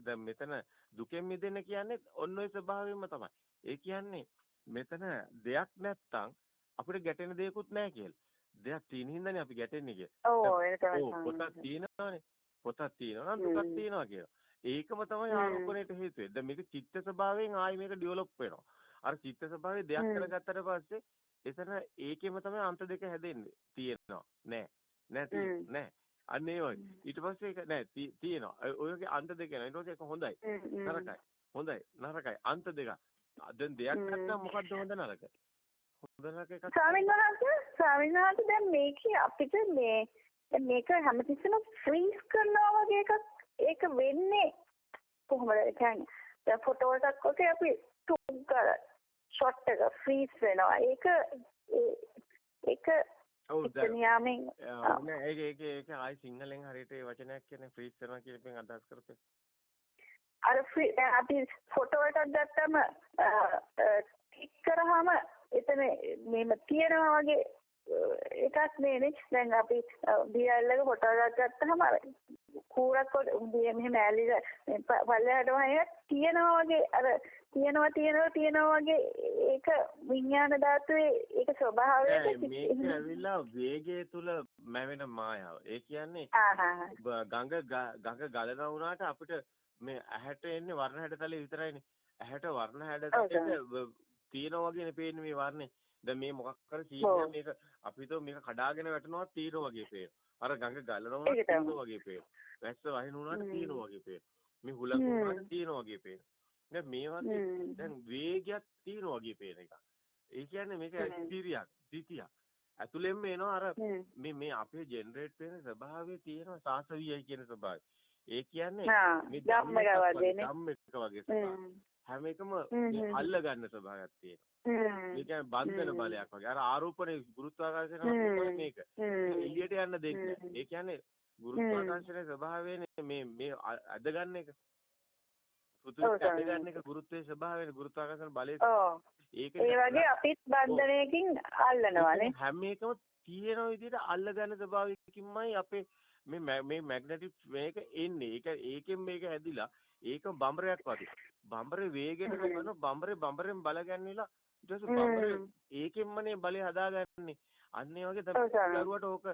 දැන් මෙතන දුකෙන් මිදෙන්න කියන්නේ ඔන්න ඔය ස්වභාවයෙන්ම තමයි. ඒ කියන්නේ මෙතන දෙයක් නැත්තම් අපිට ගැටෙන දෙයක්වත් නැහැ කියලා. දෙයක් තියෙන හින්දානේ අපි ගැටෙන්නේ කියලා. ඔව් ඒක තමයි. පොතක් තියෙනවානේ. පොතක් තියෙනවා නම් දුකක් තියෙනවා කියලා. ඒකම තමයි ආරෝපණයට හේතු වෙන්නේ. දැන් මේක චිත්ත ස්වභාවයෙන් ආයි මේක ඩෙවලොප් වෙනවා. අර චිත්ත ස්වභාවය දෙයක් කරගත්තට පස්සේ එතන ඒකෙම තමයි අන්ත දෙක හැදෙන්නේ. තියෙනවා. නෑ. නැති නෑ. අන්න ඒ වගේ. ඊට පස්සේ ඒක නෑ තියෙනවා. ඔයගේ අන්ත දෙක නෑ. ඊට පස්සේ ඒක හොඳයි. නරකයි. හොඳයි. නරකයි. අන්ත දෙක. දැන් දෙයක් නැත්නම් මොකද්ද හොඳ නරක? හොඳ නරක එකක්. ස්වාමීන් වහන්සේ ස්වාමීන් වහන්සේ දැන් මේකේ අපිට මේ මේක හැමතිස්සෙම ෆ්‍රීස් කරනවා වගේ එකක් ඒක වෙන්නේ කොහොමද? කියන්නේ දැන් ෆොටෝ එකක් ඔකේ අපි ටූම් කර ෂොට් එක ෆ්‍රීස් වෙනවා. ඒක ඒක ඔව් නියාමෙන් නෑ ඒක ඒක ඒක ආයි සිංහලෙන් හරියට ඒ වචනයක් කියන්නේ ෆ්‍රීස් කරනවා කියන එකෙන් අදහස් කරපේ. අර දැන් අපි ෆොටෝ එකක් ගත්තම ක්ලික් කරාම එතන මේම තියෙනවා වගේ එකක් නෙනේ. දැන් අපි බීඑල් එක ෆොටෝ එකක් ගත්තාම කූරක් මෙහෙම ඇලි පල්ලෙහාට වහේ තියෙනවා වගේ අර තියෙනවා තියෙනවා තියෙනවා වගේ ඒක විඥාන ධාතුවේ ඒක ස්වභාවය මේක ඇවිල්ලා වේගය තුල මැවෙන මායාව. ඒ කියන්නේ ගඟ ගඟ ගලනවා වුණාට අපිට මේ ඇහැට එන්නේ වර්ණ හැඩතලේ විතරයිනේ. ඇහැට වර්ණ හැඩතලේ තියෙනවා වගේනේ පේන්නේ මේ වර්ණේ. දැන් මේ මොකක් කර සීනියක් මේක අපි හිතුව මේක කඩාගෙන වැටෙනවා තියෙනවා වගේ පේනවා. අර ගඟ ගලනවා තියෙනවා වගේ පේනවා. වැස්ස වහින උනාට තියෙනවා වගේ පේනවා. මේ හුලඟ උනාට තියෙනවා වගේ පේනවා. දැන් මේ වගේ දැන් වේගයක් තියෙනවා වගේ පේන එක. ඒ කියන්නේ මේක. එක්ස්පීරියන්ස් ද්විතියක්. ඇතුළෙන්ම එනවා අර. මේ මේ අපේ ජෙනරේට් වෙන ස්වභාවයේ තියෙන සාසවියයි කියන ස්වභාවය. ඒ කියන්නේ මේ ධම්ම එක වගේ ස්වභාවය. හ්ම්. එකම. අල්ල ගන්න ස්වභාවයක් තියෙනවා. ඒ කියන්නේ බන්ධන. බලයක් වගේ. අර ආරෝපණය ගුරුත්වාකර්ෂණ මේක. එළියට යන්න දෙන්නේ. ඒ කියන්නේ ගුරුත්වාකර්ෂණයේ ස්වභාවයනේ මේ මේ අද ගන්න එක. පෘථිවියට අද. ගන්න එක ගුරුත්වයේ ස්වභාවයනේ ගුරුත්වාකර්ෂණ බලය. ඔව්. ඒක ඒ වගේ අපිත් බන්ධනයකින් අල්ලනවානේ. හැම එකම තියෙන විදිහට අල්ල ගන්න ස්වභාවයකින්මයි අපේ මේ මැ- මැග්නටික් මේක එන්නේ. ඒක ඒකෙන් මේක හැදිලා ඒක බම්බරයක් වගේ. බම්බරේ හ්ම්. කරන බම්බරේ බම්බරෙන් බල ගැන්විලා ඊට පස්සේ බම්බරේ. ඒකෙන්මනේ බලය හදාගන්නේ. අන්න ඒ වගේ තමයි. දරුවට ඕක.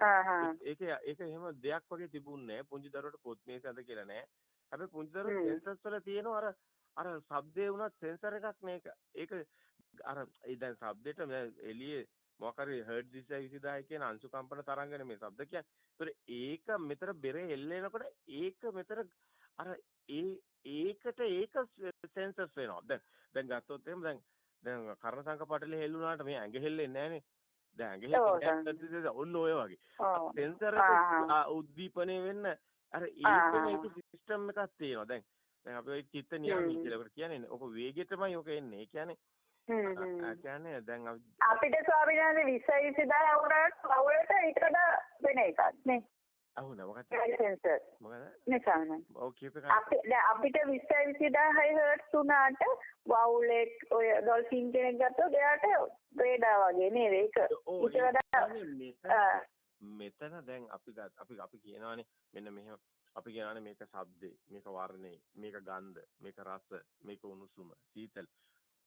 ඒක ඒක එහෙම දෙයක් වගේ තිබුණේ. පුංචි දරුවට පොත් මේස අද කියලා නැහැ. හැබැයි පුංචි දරුවෝ. සෙන්සර්ස් වල තියෙනවා අර අර ශබ්දේ වුණත් සෙන්සර් එකක් මේක. ඒක අර ඒ දැන් ශබ්දෙට එළියේ මොකක් හරි හර්ට් 20 20000 කියන අංශු කම්පන තරංගනේ මේ ශබ්ද කියන්නේ. ඒක මෙතර බෙරේ එල්ලෙනකොට ඒක මෙතර අර ඒ ඒකට ඒක සෙන්සර්ස් වෙනවා. දැන් දැන් ගත්තොත් එහෙම දැන් දැන් කර්ණ සංක පටලේ හෙල්ලුණාට මේ ඇඟ හෙල්ලෙන්නේ නැහනේ. දැන් නැත්නම් ඔන්න ඔය වගේ. සෙන්සර් එක උද්දීපනය වෙන්න අර ඒකම. ඒක සිස්ටම් එකක් තියෙනවා. දැන් දැන් අපි ඔය චිත්ත නියාමී. කියලා කියන්නේ. ඔක වේගෙටමයි ඔක එන්නේ. ඒ කියන්නේ කියන්නේ දැන් අපි අපිට ස්වාමීන් වහන්සේ 20 20000 වුණාට පවුලට ඊට වඩා වෙන එකක් නේ. අහුණා මොකක්ද? සෙන්සර්. මොකද? නේ වහන්සේ. ඔව් කියප එක අපි දැන් අපිට 20 20000 හර්ට්ස් උනාට වවුලෙක් ඔය ඩොල්ෆින් කෙනෙක් ගත්තොත් එයාට රේඩා වගේ නේද ඒක. ඊට වඩා මෙතන දැන් අපි අපි අපි කියනවානේ මෙන්න මෙහෙම. අපි කියනවානේ මේක ශබ්දේ මේක වර්ණේ මේක ගන්ධ මේක රස මේක උණුසුම සීතල.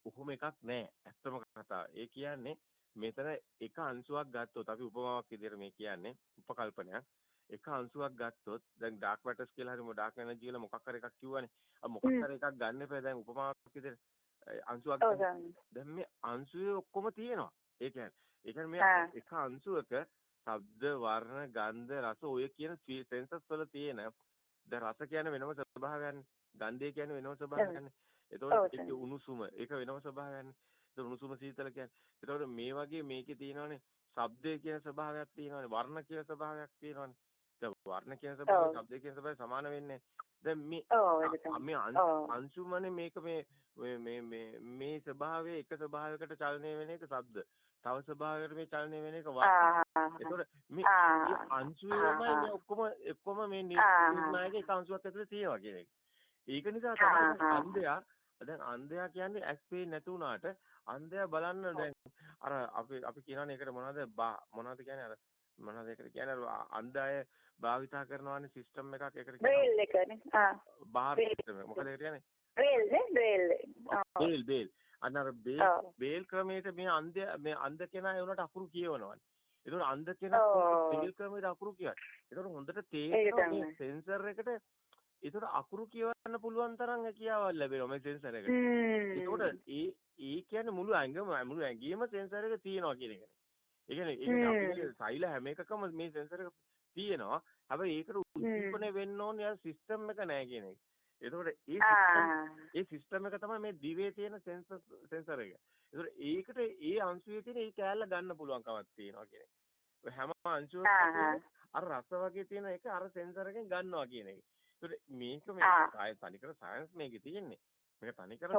කොහොම එකක් නැහැ ඇත්තම කතාව ඒ කියන්නේ මෙතන එක අංශුවක් ගත්තොත් අපි උපමාවක් විදිහට මේ කියන්නේ උපකල්පනයක් එක අංශුවක් ගත්තොත් දැන් ඩාර්ක් මැටර්ස් කියලා හරි ඩාර්ක් එනර්ජි කියලා මොකක් හරි එකක් කිව්වනේ අ මොකක්. හරි එකක් ගන්න එපා දැන් උපමාවක් විදිහට අංශුවක් දැන් මේ අංශුවේ ඔක්කොම තියෙනවා. ඒ කියන්නේ ඒ කියන්නේ මේ. එක අංශුවක ශබ්ද, වර්ණ, ගන්ධ, රස ඔය කියන සෙන්සර්ස් වල තියෙන දැන් රස කියන්නේ වෙනම ස්වභාවයක්නේ. ගන්ධය කියන්නේ වෙනම එතකොට සර්. ඒක උණුසුම ඒක වෙනම ස්වභාවයක්නේ. ඒක උණුසුම සීතල කියන්නේ. එතකොට මේ වගේ මේකේ තියෙනවානේ ශබ්දය කියන ස්වභාවයක් තියෙනවානේ. වර්ණ කියන ස්වභාවයක් තියෙනවානේ. දැන් වර්ණ කියන ඔව්. ශබ්දය කියන ස්වභාවය සමාන වෙන්නේ. දැන් මේ. අංශුමනේ මේක මේ මේ මේ මේ ස්වභාවයේ එක ස්වභාවයකට චලනය වෙන එක ශබ්ද. තව ස්වභාවයකට මේ චලනය වෙන එක වර්ණ. ඒතකොට මේ අංශුවේමයි. මේ ඔක්කොම ඔක්කොම මේ ආ. නිර්ණායක එක අංශුවක් ඇතුලේ තියෙනවා කියන එක. ඒක නිසා තමයි. අන්ධයා දැන් අන්ධයා කියන්නේ ඇස් පේන්නේ නැති වුණාට අන්ධයා බලන්න දැන් අර අපි අපි කියනවානේ ඒකට මොනවද බා මොනවද කියන්නේ අර මොනවද ඒකට කියන්නේ අර අන්ධය භාවිතා කරනවානේ සිස්ටම් එකක් ඒකට කියනවා බ්‍රේල් එකනේ. ආ බ්‍රේල්. සිස්ටම් එක. මොකද ඒකට කියන්නේ බ්‍රේල් නේ බ්‍රේල්. ඔව්. බේල් බේල් අන්න අර බේල් ඔව්. බේල් ක්‍රමයට මේ අන්ධය මේ අන්ධ කෙනා ඒ උනට අකුරු කියවනවානේ. ඒතකොට අන්ධ කෙනා. බේල් ක්‍රමයට අකුරු කියවන. ඒතකොට හොඳට තේරෙනවා මේ. සෙන්සර් එකට ඒතකොට අකුරු කියවන්න පුළුවන් තරම් හැකියාවක් ලැබෙනවා මේ සෙන්සර් එකට. ඒතකොට ඒ ඒ කියන්නේ මුළු ඇඟම මුළු ඇඟේම සෙන්සර් එක තියෙනවා කියන එකනේ. ඒ කියන්නේ. අපේ සෛල හැම එකකම මේ සෙන්සර් එක තියෙනවා. හැබැයි ඒකට උද්දීපනය වෙන්න ඕනේ යාර සිස්ටම් එක නැහැ කියන එක. ඒතකොට ඒ ඒ සිස්ටම් එක තමයි මේ දිවේ තියෙන සෙන්සර් සෙන්සර් එක. ඒතකොට ඒකට ඒ අංශුවේ තියෙන ඒ කෑල්ල ගන්න පුළුවන් කමක් තියෙනවා කියන එක. හැම අංශුවකම අර රස වගේ තියෙන එක අර සෙන්සර් එකෙන් ගන්නවා කියන එක. ඒතකොට මේක මේ තනිකර සයන්ස් මේකේ තියෙන්නේ. මේක තනිකර.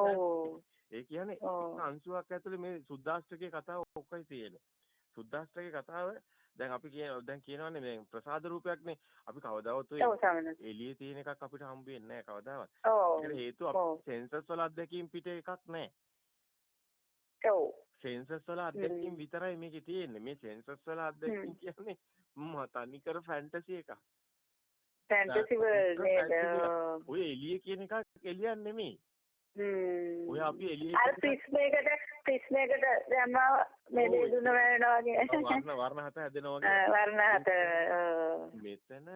ඒ කියන්නේ අංශුවක් ඇතුලේ මේ සුද්දාෂ්ටකයේ කතාව ඔක්කොයි තියෙන්නේ. සුද්දාෂ්ටකයේ කතාව දැන් අපි කියන දැන් කියනවානේ මේ ප්‍රසාද රූපයක්නේ අපි කවදාවත්. එළියේ තියෙන එකක් අපිට හම්බ වෙන්නේ නැහැ කවදාවත්. ඒකට හේතුව. අපි සෙන්සර්ස් වල අත්දැකීම් පිට එකක් නැහැ. ඔව්. සෙන්සර්ස් වල අත්දැකීම් විතරයි මේකේ තියෙන්නේ. මේ සෙන්සර්ස් වල අත්දැකීම් කියන්නේ මම තනිකර ෆැන්ටසි එකක්. ෆැන්ටසි වර්ල්ඩ් නේද? ඔය එළිය කියන එකක් එළියක් නෙමෙයි. හ්ම්. ඔය අපි එළියේ අර ප්‍රිස්මයකට ප්‍රිස්මයකට දැම්මා මේ. දෙදුන වෙනවා වගේ. වර්ණ වර්ණ හත හැදෙනවා වගේ. වර්ණ. ඔව්. මෙතන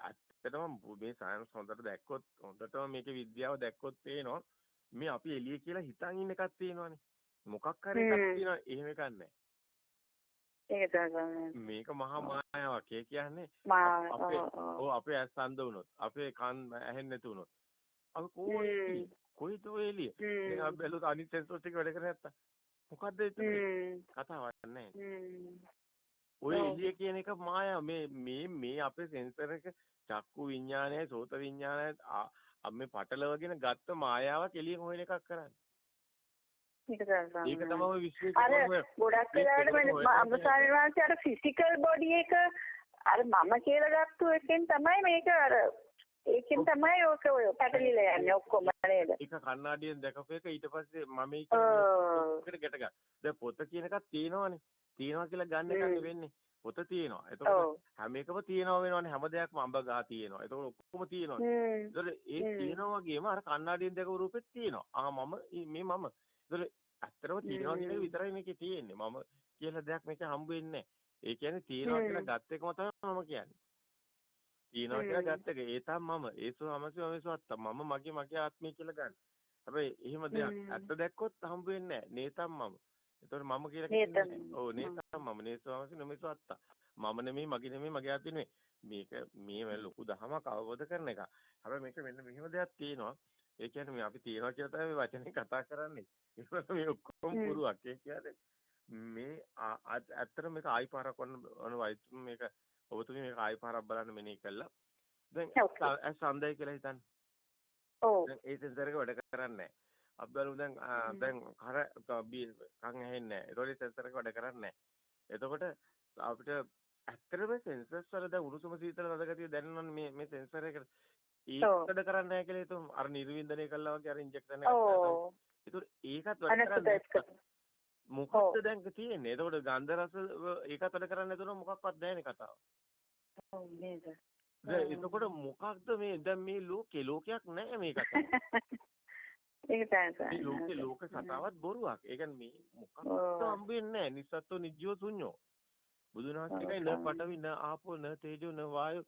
ඇත්තටම මේ සයන්ස් හොඳට දැක්කොත් හොඳටම මේකේ විද්‍යාව දැක්කොත් පේනවා මේ අපි එළිය කියලා හිතන් ඉන්න එකක් තියෙනවානේ. මොකක් හරි එකක්. තියෙනවා එහෙම එකක් නැහැ. ඒක තමයි. මේක මහා මායාවක්. ඒ කියන්නේ අපේ ඔව්, අපේ ඇස් අන්ධ වුණොත් අපේ කන් ඇහෙන්නේ නැති වුණොත් අපි හ්ම්. කොහොමද කොයිද ඔය එළිය? ඒක බැලුවොත් අනිත් සෙන්සර්ස් ටික වැඩ කරන්නේ නැත්තම් මොකද්ද එතන කතාවක් නැහැ. ඔය එළිය කියන එක මායාව මේ මේ මේ අපේ සෙන්සර් එක චක්කු විඥානයයි සෝත විඥානයයි මේ පටලවගෙන ගත්ත මායාවක් එළියෙන් හොයන එකක් කරන්නේ. ඒක තමයි. ඒක විශ්වයේ අර ගොඩක් වෙලාවට අඹසාරි වාසිය අර ෆිසිකල් බොඩි එක අර මම කියලා ගත්ත එකෙන් තමයි මේක අර ඒකෙන් තමයි ඕක ඔය පැටලිලා යන්නේ ඔක්කොම නේද? ඒක කණ්ණාඩියෙන් දැකපු එක ඊට පස්සේ මම ඒකට ගැට ගන්න. දැන් පොත කියන එකක් තියෙනවනේ. තියෙනවා කියලා ගන්න එකක් වෙන්නේ. පොත තියෙනවා. එතකොට හැම එකම තියෙනවා වෙනවනේ. හැම දෙයක්ම අඹ ගහ තියෙනවා. එතකොට ඔක්කොම තියෙනවා. එතකොට ඒ තියෙනවා වගේම අර කණ්ණාඩියෙන් දැකපු රූපෙත් තියෙනවා. ආ මම මේ මම. එතකොට ඇත්තටම තියෙනවා කියන එක විතරයි මේකේ තියෙන්නේ. මම කියලා දෙයක් මේක හම්බ වෙන්නේ නැහැ. ඒ කියන්නේ තියෙනවා කියලා ගත් එකම තමයි මම කියන්නේ. තියනවා කියලා ගත්ත එක. ඒ තමයි මම. ඒසෝ අමසෝ අමසෝ අත්ත. මම මගේ මගේ ආත්මය කියලා ගන්න. හැබැයි එහෙම දෙයක් ඇත්ත දැක්කොත් හම්බ වෙන්නේ නැහැ. නේතම් මම. ඒතකොට මම කියලා කියන්නේ ඔව් නේතම් මම නේසෝ අමසෝ නමසෝ අත්ත. මම නෙමෙයි මගේ නෙමෙයි මගේ ආත්මය නෙමෙයි. මේක මේ ලොකු දහමක් අවබෝධ කරන එක. හැබැයි මේක මෙන්න මෙහෙම දෙයක් තියෙනවා. ඒ කියන්නේ මේ අපි තියනවා කියලා තමයි මේ වචනේ කතා කරන්නේ. ඒක මේ ඔක්කොම පුරුවක්. ඒ කියන්නේ මේ ඇත්තට මේක ආයි පාරක් වන්න වයිතුම් මේක ඔබතුමී මේක ආයි පාරක් බලන්න මෙනෙහි කළා. දැන් ඇස් සඳයි කියලා හිතන්න. ඔව්. දැන් ඒ සෙන්සර් එක වැඩ කරන්නේ නැහැ. අපි බලමු දැන් දැන් කර කන් ඇහෙන්නේ නැහැ. ඒතකොට සෙන්සර් එක වැඩ කරන්නේ නැහැ. එතකොට අපිට ඇත්තටම සෙන්සර්ස් වල දැන් උණුසුම සීතල රසගතිය දැනෙනවනේ මේ මේ සෙන්සර් එකට. ඒක වැඩ කරන්නේ නැහැ කියලා හිතමු. අර නිර්වින්දනය කළා වගේ අර ඉන්ජෙක්ෂන් එකක් ගන්නවා. ඒතකොට ඒකත් වැඩ කරන්නේ මොකක්ද දැන් තියෙන්නේ? එතකොට ගන්ධ රස ඒකත් වැඩ කරන්නේ නැතුනොත් මොකක්වත් නැහැ නේ කතාව. ඔව් නේද? දැන් එතකොට මොකක්ද මේ දැන් මේ ලෝකේ ලෝකයක් නැහැ මේකට. ඒක තමයි. මේ ලෝකේ ලෝක කතාවත් බොරුවක්. ඒ කියන්නේ මේ මොකක්ද හම්බෙන්නේ නැහැ. නිසත්තු නිජ්ජෝ ශුන්‍යෝ. බුදුන් වහන්සේ න පඨවි න ආපෝ න තේජෝ න වායෝ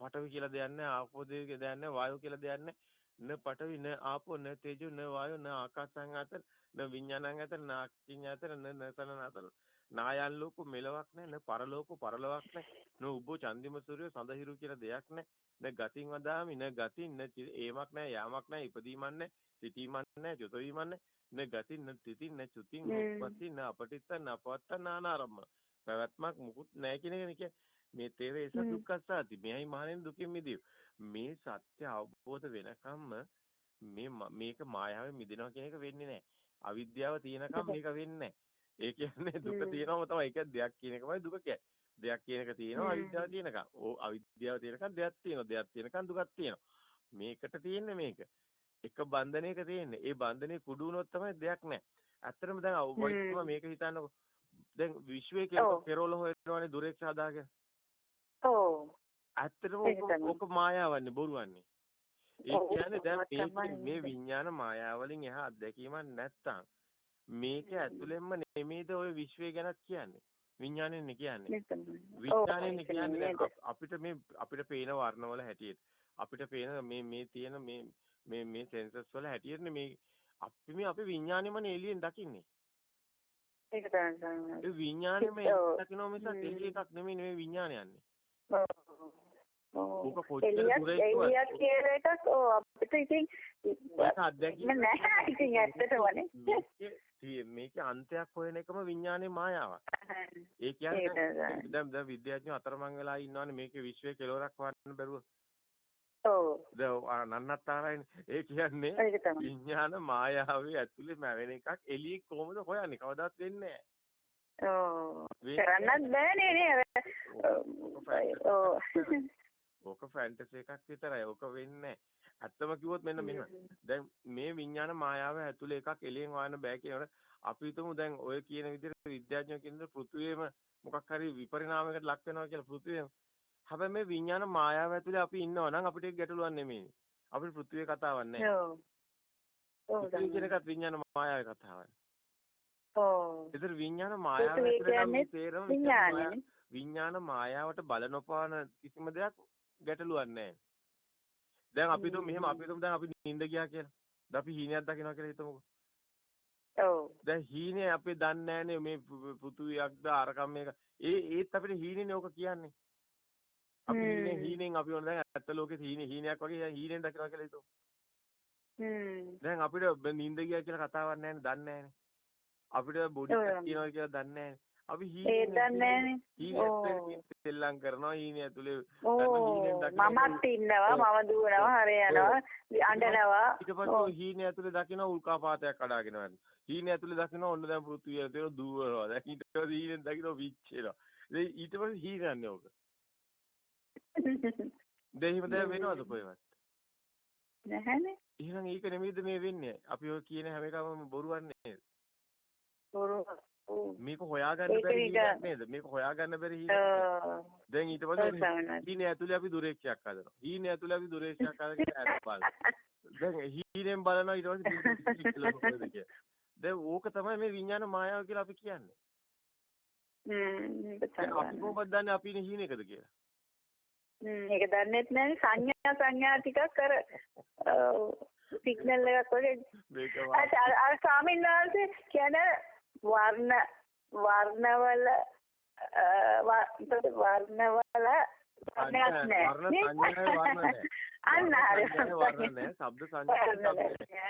පඨවි කියලා දෙයක් නැහැ. ආපෝ දෙයක් දෙයක් නැහැ. වායෝ කියලා දෙයක් නැහැ. න පඨවි න ආපෝ න තේජෝ න වායෝ න ආකාසං අතර න විඥානං අතර න අක්ඛිඤ්ඤ අතර න නසන අතර නායන් ලෝක මෙලවක් නැහැ න පරලෝක පරලොවක් නැහැ න උබ්බෝ චන්දිම සූර්ය සඳහිරු කියලා දෙයක් නැහැ න ගතින් වදාමි න ගතින් න ඒමක් නැහැ යාමක් නැහැ ඉපදීමක් නැහැ සිටීමක් නැහැ චුතවීමක් නැහැ න ගතින් න තිතින් න චුතින් උප්පත්ති න. අපටිත්ත න අපවත්ත නානාරම්ම පැවැත්මක් මුකුත් නැහැ කියන එක මේ තේරේස දුක්ඛසාති මෙයි මහණෙනි දුකින් මිදියු මේ සත්‍ය අවබෝධ වෙනකම්ම මේ මේක මායාවෙන් මිදෙනවා කියන එක වෙන්නේ නැහැ අවිද්‍යාව තියෙනකම් මේක වෙන්නේ නැහැ ඒ කියන්නේ දුක තියෙනවම තමයි. ඒක දෙයක් කියන එකමයි දුක කියන්නේ. දෙයක් කියන එක තියෙනවා අවිද්‍යාව තියෙනකම්. ඕ අවිද්‍යාව තියෙනකම් දෙයක් තියෙනවා. දෙයක් තියෙනකම් දුකක් තියෙනවා. මේකට තියෙන්නේ මේක. එක බන්ධනයක තියෙන්නේ. ඒ බන්ධනේ කුඩු වුණොත් තමයි දෙයක් නැහැ. ඇත්තටම දැන් ඔයගොල්ලෝ මේක හිතන්නකො. දැන් විශ්වයේ කියලා පෙරෝල හොයනවානේ දුරේක්ෂ හදාගෙන. ඔව්. ඇත්තටම ඕක මායාවන්නේ බොරුවන්නේ. ඒ කියන්නේ දැන් මේ විඥාන මායාවලින් එහා අත්දැකීමක් නැත්තම් මේක ඇතුළෙන්ම නෙමෙයිද ওই විශ්වය ගැනත් කියන්නේ. විඥාණයෙන් කියන්නේ. විඥාණයෙන් කියන්නේ අපිට මේ අපිට පේන වර්ණවල හැටියට අපිට පේන මේ මේ තියෙන මේ මේ මේ සෙන්සර්ස් වල හැටියටනේ මේ අපි මේ අපේ විඥාණයමනේ එළියෙන් දකින්නේ. ඒක තමයි. විඥාණයම දකින්න මිසක් එළිය එකක් නෙමෙයි මේ විඥාණය යන්නේ. ඔක කොච්චර දුරේ එළියක් කියලා එකක් ඔව් අපිට ඉතින් ඒක අත්දැකීම නෑ ඉතින් ඇත්තටමනේ. මේකේ අන්තයක් හොයන එකම විඥානයේ මායාවක්. ඒ කියන්නේ දැන් දැන් විද්‍යාඥයෝ අතරමං වෙලා ඉන්නවනේ මේකේ විශ්වයේ කෙලවරක් වන්න බැරුව. ඔව්. දැන් නන්නත්තරයිනේ. ඒ කියන්නේ විඥාන මායාවේ ඇතුලේ මැවෙන එකක් එළියේ කොහොමද හොයන්නේ? කවදාවත් වෙන්නේ නැහැ. ඔව්. කරන්නත් බෑනේ නේ. ඔව්. ඕක ෆැන්ටසි එකක් විතරයි. ඕක වෙන්නේ ඇත්තම කිව්වොත් මෙන්න මෙහෙම. දැන් මේ විඥාන මායාව ඇතුලේ එකක් එළියෙන් හොයන්න බෑ කියනකොට අපි හිතමු දැන් ඔය කියන විදිහට විද්‍යාඥයෝ කියන පෘථුවියම මොකක් හරි විපරිණාමයකට ලක් වෙනවා කියලා පෘථුවියම. හැබැයි මේ විඥාන මායාව ඇතුලේ අපි ඉන්නවා නම් අපිට ඒක ගැටලුවක් නෙමෙයි. අපිට පෘථුවිය කතාවක් නැහැ. ඔව්. ඔව්. එකත් විඥාන මායාවේ කතාවක්. ඔව්. ඒතර විඥාන මායාව ඇතුලේ තේරෙම විඥාන මායාවට බල නොපාන කිසිම දෙයක් ගැටලුවක් නැහැ. දැන් අපි හිතමු මෙහෙම අපි හිතමු දැන් අපි නිින්ද ගියා කියලා. දැන් අපි හීනයක් දකිනවා කියලා හිතමුකෝ. ඔව්. දැන් හීනේ අපි දන්නේ නැහනේ මේ පෘථුවියක්ද අරකම් මේක. ඒ ඒත් අපිට හීනේනේ ඕක කියන්නේ. අපි හීනේ හීනෙන් අපි ඕන දැන් ඇත්ත ලෝකේ හීනේ හීනයක් වගේ හීනෙන් දකිනවා කියලා හිතමු. හ්ම්. දැන් අපිට නිින්ද ගියා කියලා කතාවක් නැහැනේ දන්නේ නැහැනේ. අපිට බොඩි. එකක් තියෙනවා කියලා දන්නේ නැහැ. අපි. හීනෙත් සෙල්ලම් කරනවා හීනේ ඇතුලේ මමත් ඉන්නවා මම දුවනවා හරි යනවා අඬනවා ඊට පස්සේ හීනේ ඇතුලේ දකින්න උල්කාපාතයක් කඩාගෙන යනවා. හීනේ ඇතුලේ දකින්න ඔන්න දැන් පෘථිවිය තියෙන දුවනවා. දැන් ඊට පස්සේ හීනෙන් දකින්න විච්චෙනවා. ඊට පස්සේ හීනන්නේ ඕක. දැන් එහෙම දැන් වෙනවද කොහෙවත්? නැහැනේ එහෙනම් ඒක නෙමෙයිද මේ වෙන්නේ? අපි ඔය කියන හැම එකම බොරුවක් නේද? බොරු ඔව්. මේක හොයාගන්න බැරි හීනයක් නේද? මේක හොයාගන්න බැරි හීනයක්. ඔව්. දැන් ඊට පස්සේ. හීනේ ඇතුලේ අපි දුරේක්ෂයක් හදනවා. හීනේ ඇතුලේ අපි දුරේක්ෂයක් හදගෙන ඇත් බලනවා. දැන් හීනෙන් බලනවා ඊට පස්සේ කියලා මොකද කියලා. දැන් ඕක තමයි මේ විඥාන මායාව කියලා අපි කියන්නේ. හ්ම් අපි. කොහොමද දන්නේ අපි හීනෙකද කියලා? හ්ම් ඒක දන්නෙත් නැහැ සංඥා සංඥා ටිකක් අර සිග්නල් එකක් වගේ මේක අර- අර ස්වාමීන් වහන්සේ කියන වර්ණ වර්ණවල අ, ව- එතකොට වර්ණවල වර්ණයක් නැහැ වර්ණ සංඥාවේ වර්ණ නැහැ. අන්න හරි වර්ණ වර්ණ නැහැ. ශබ්ද සංඥා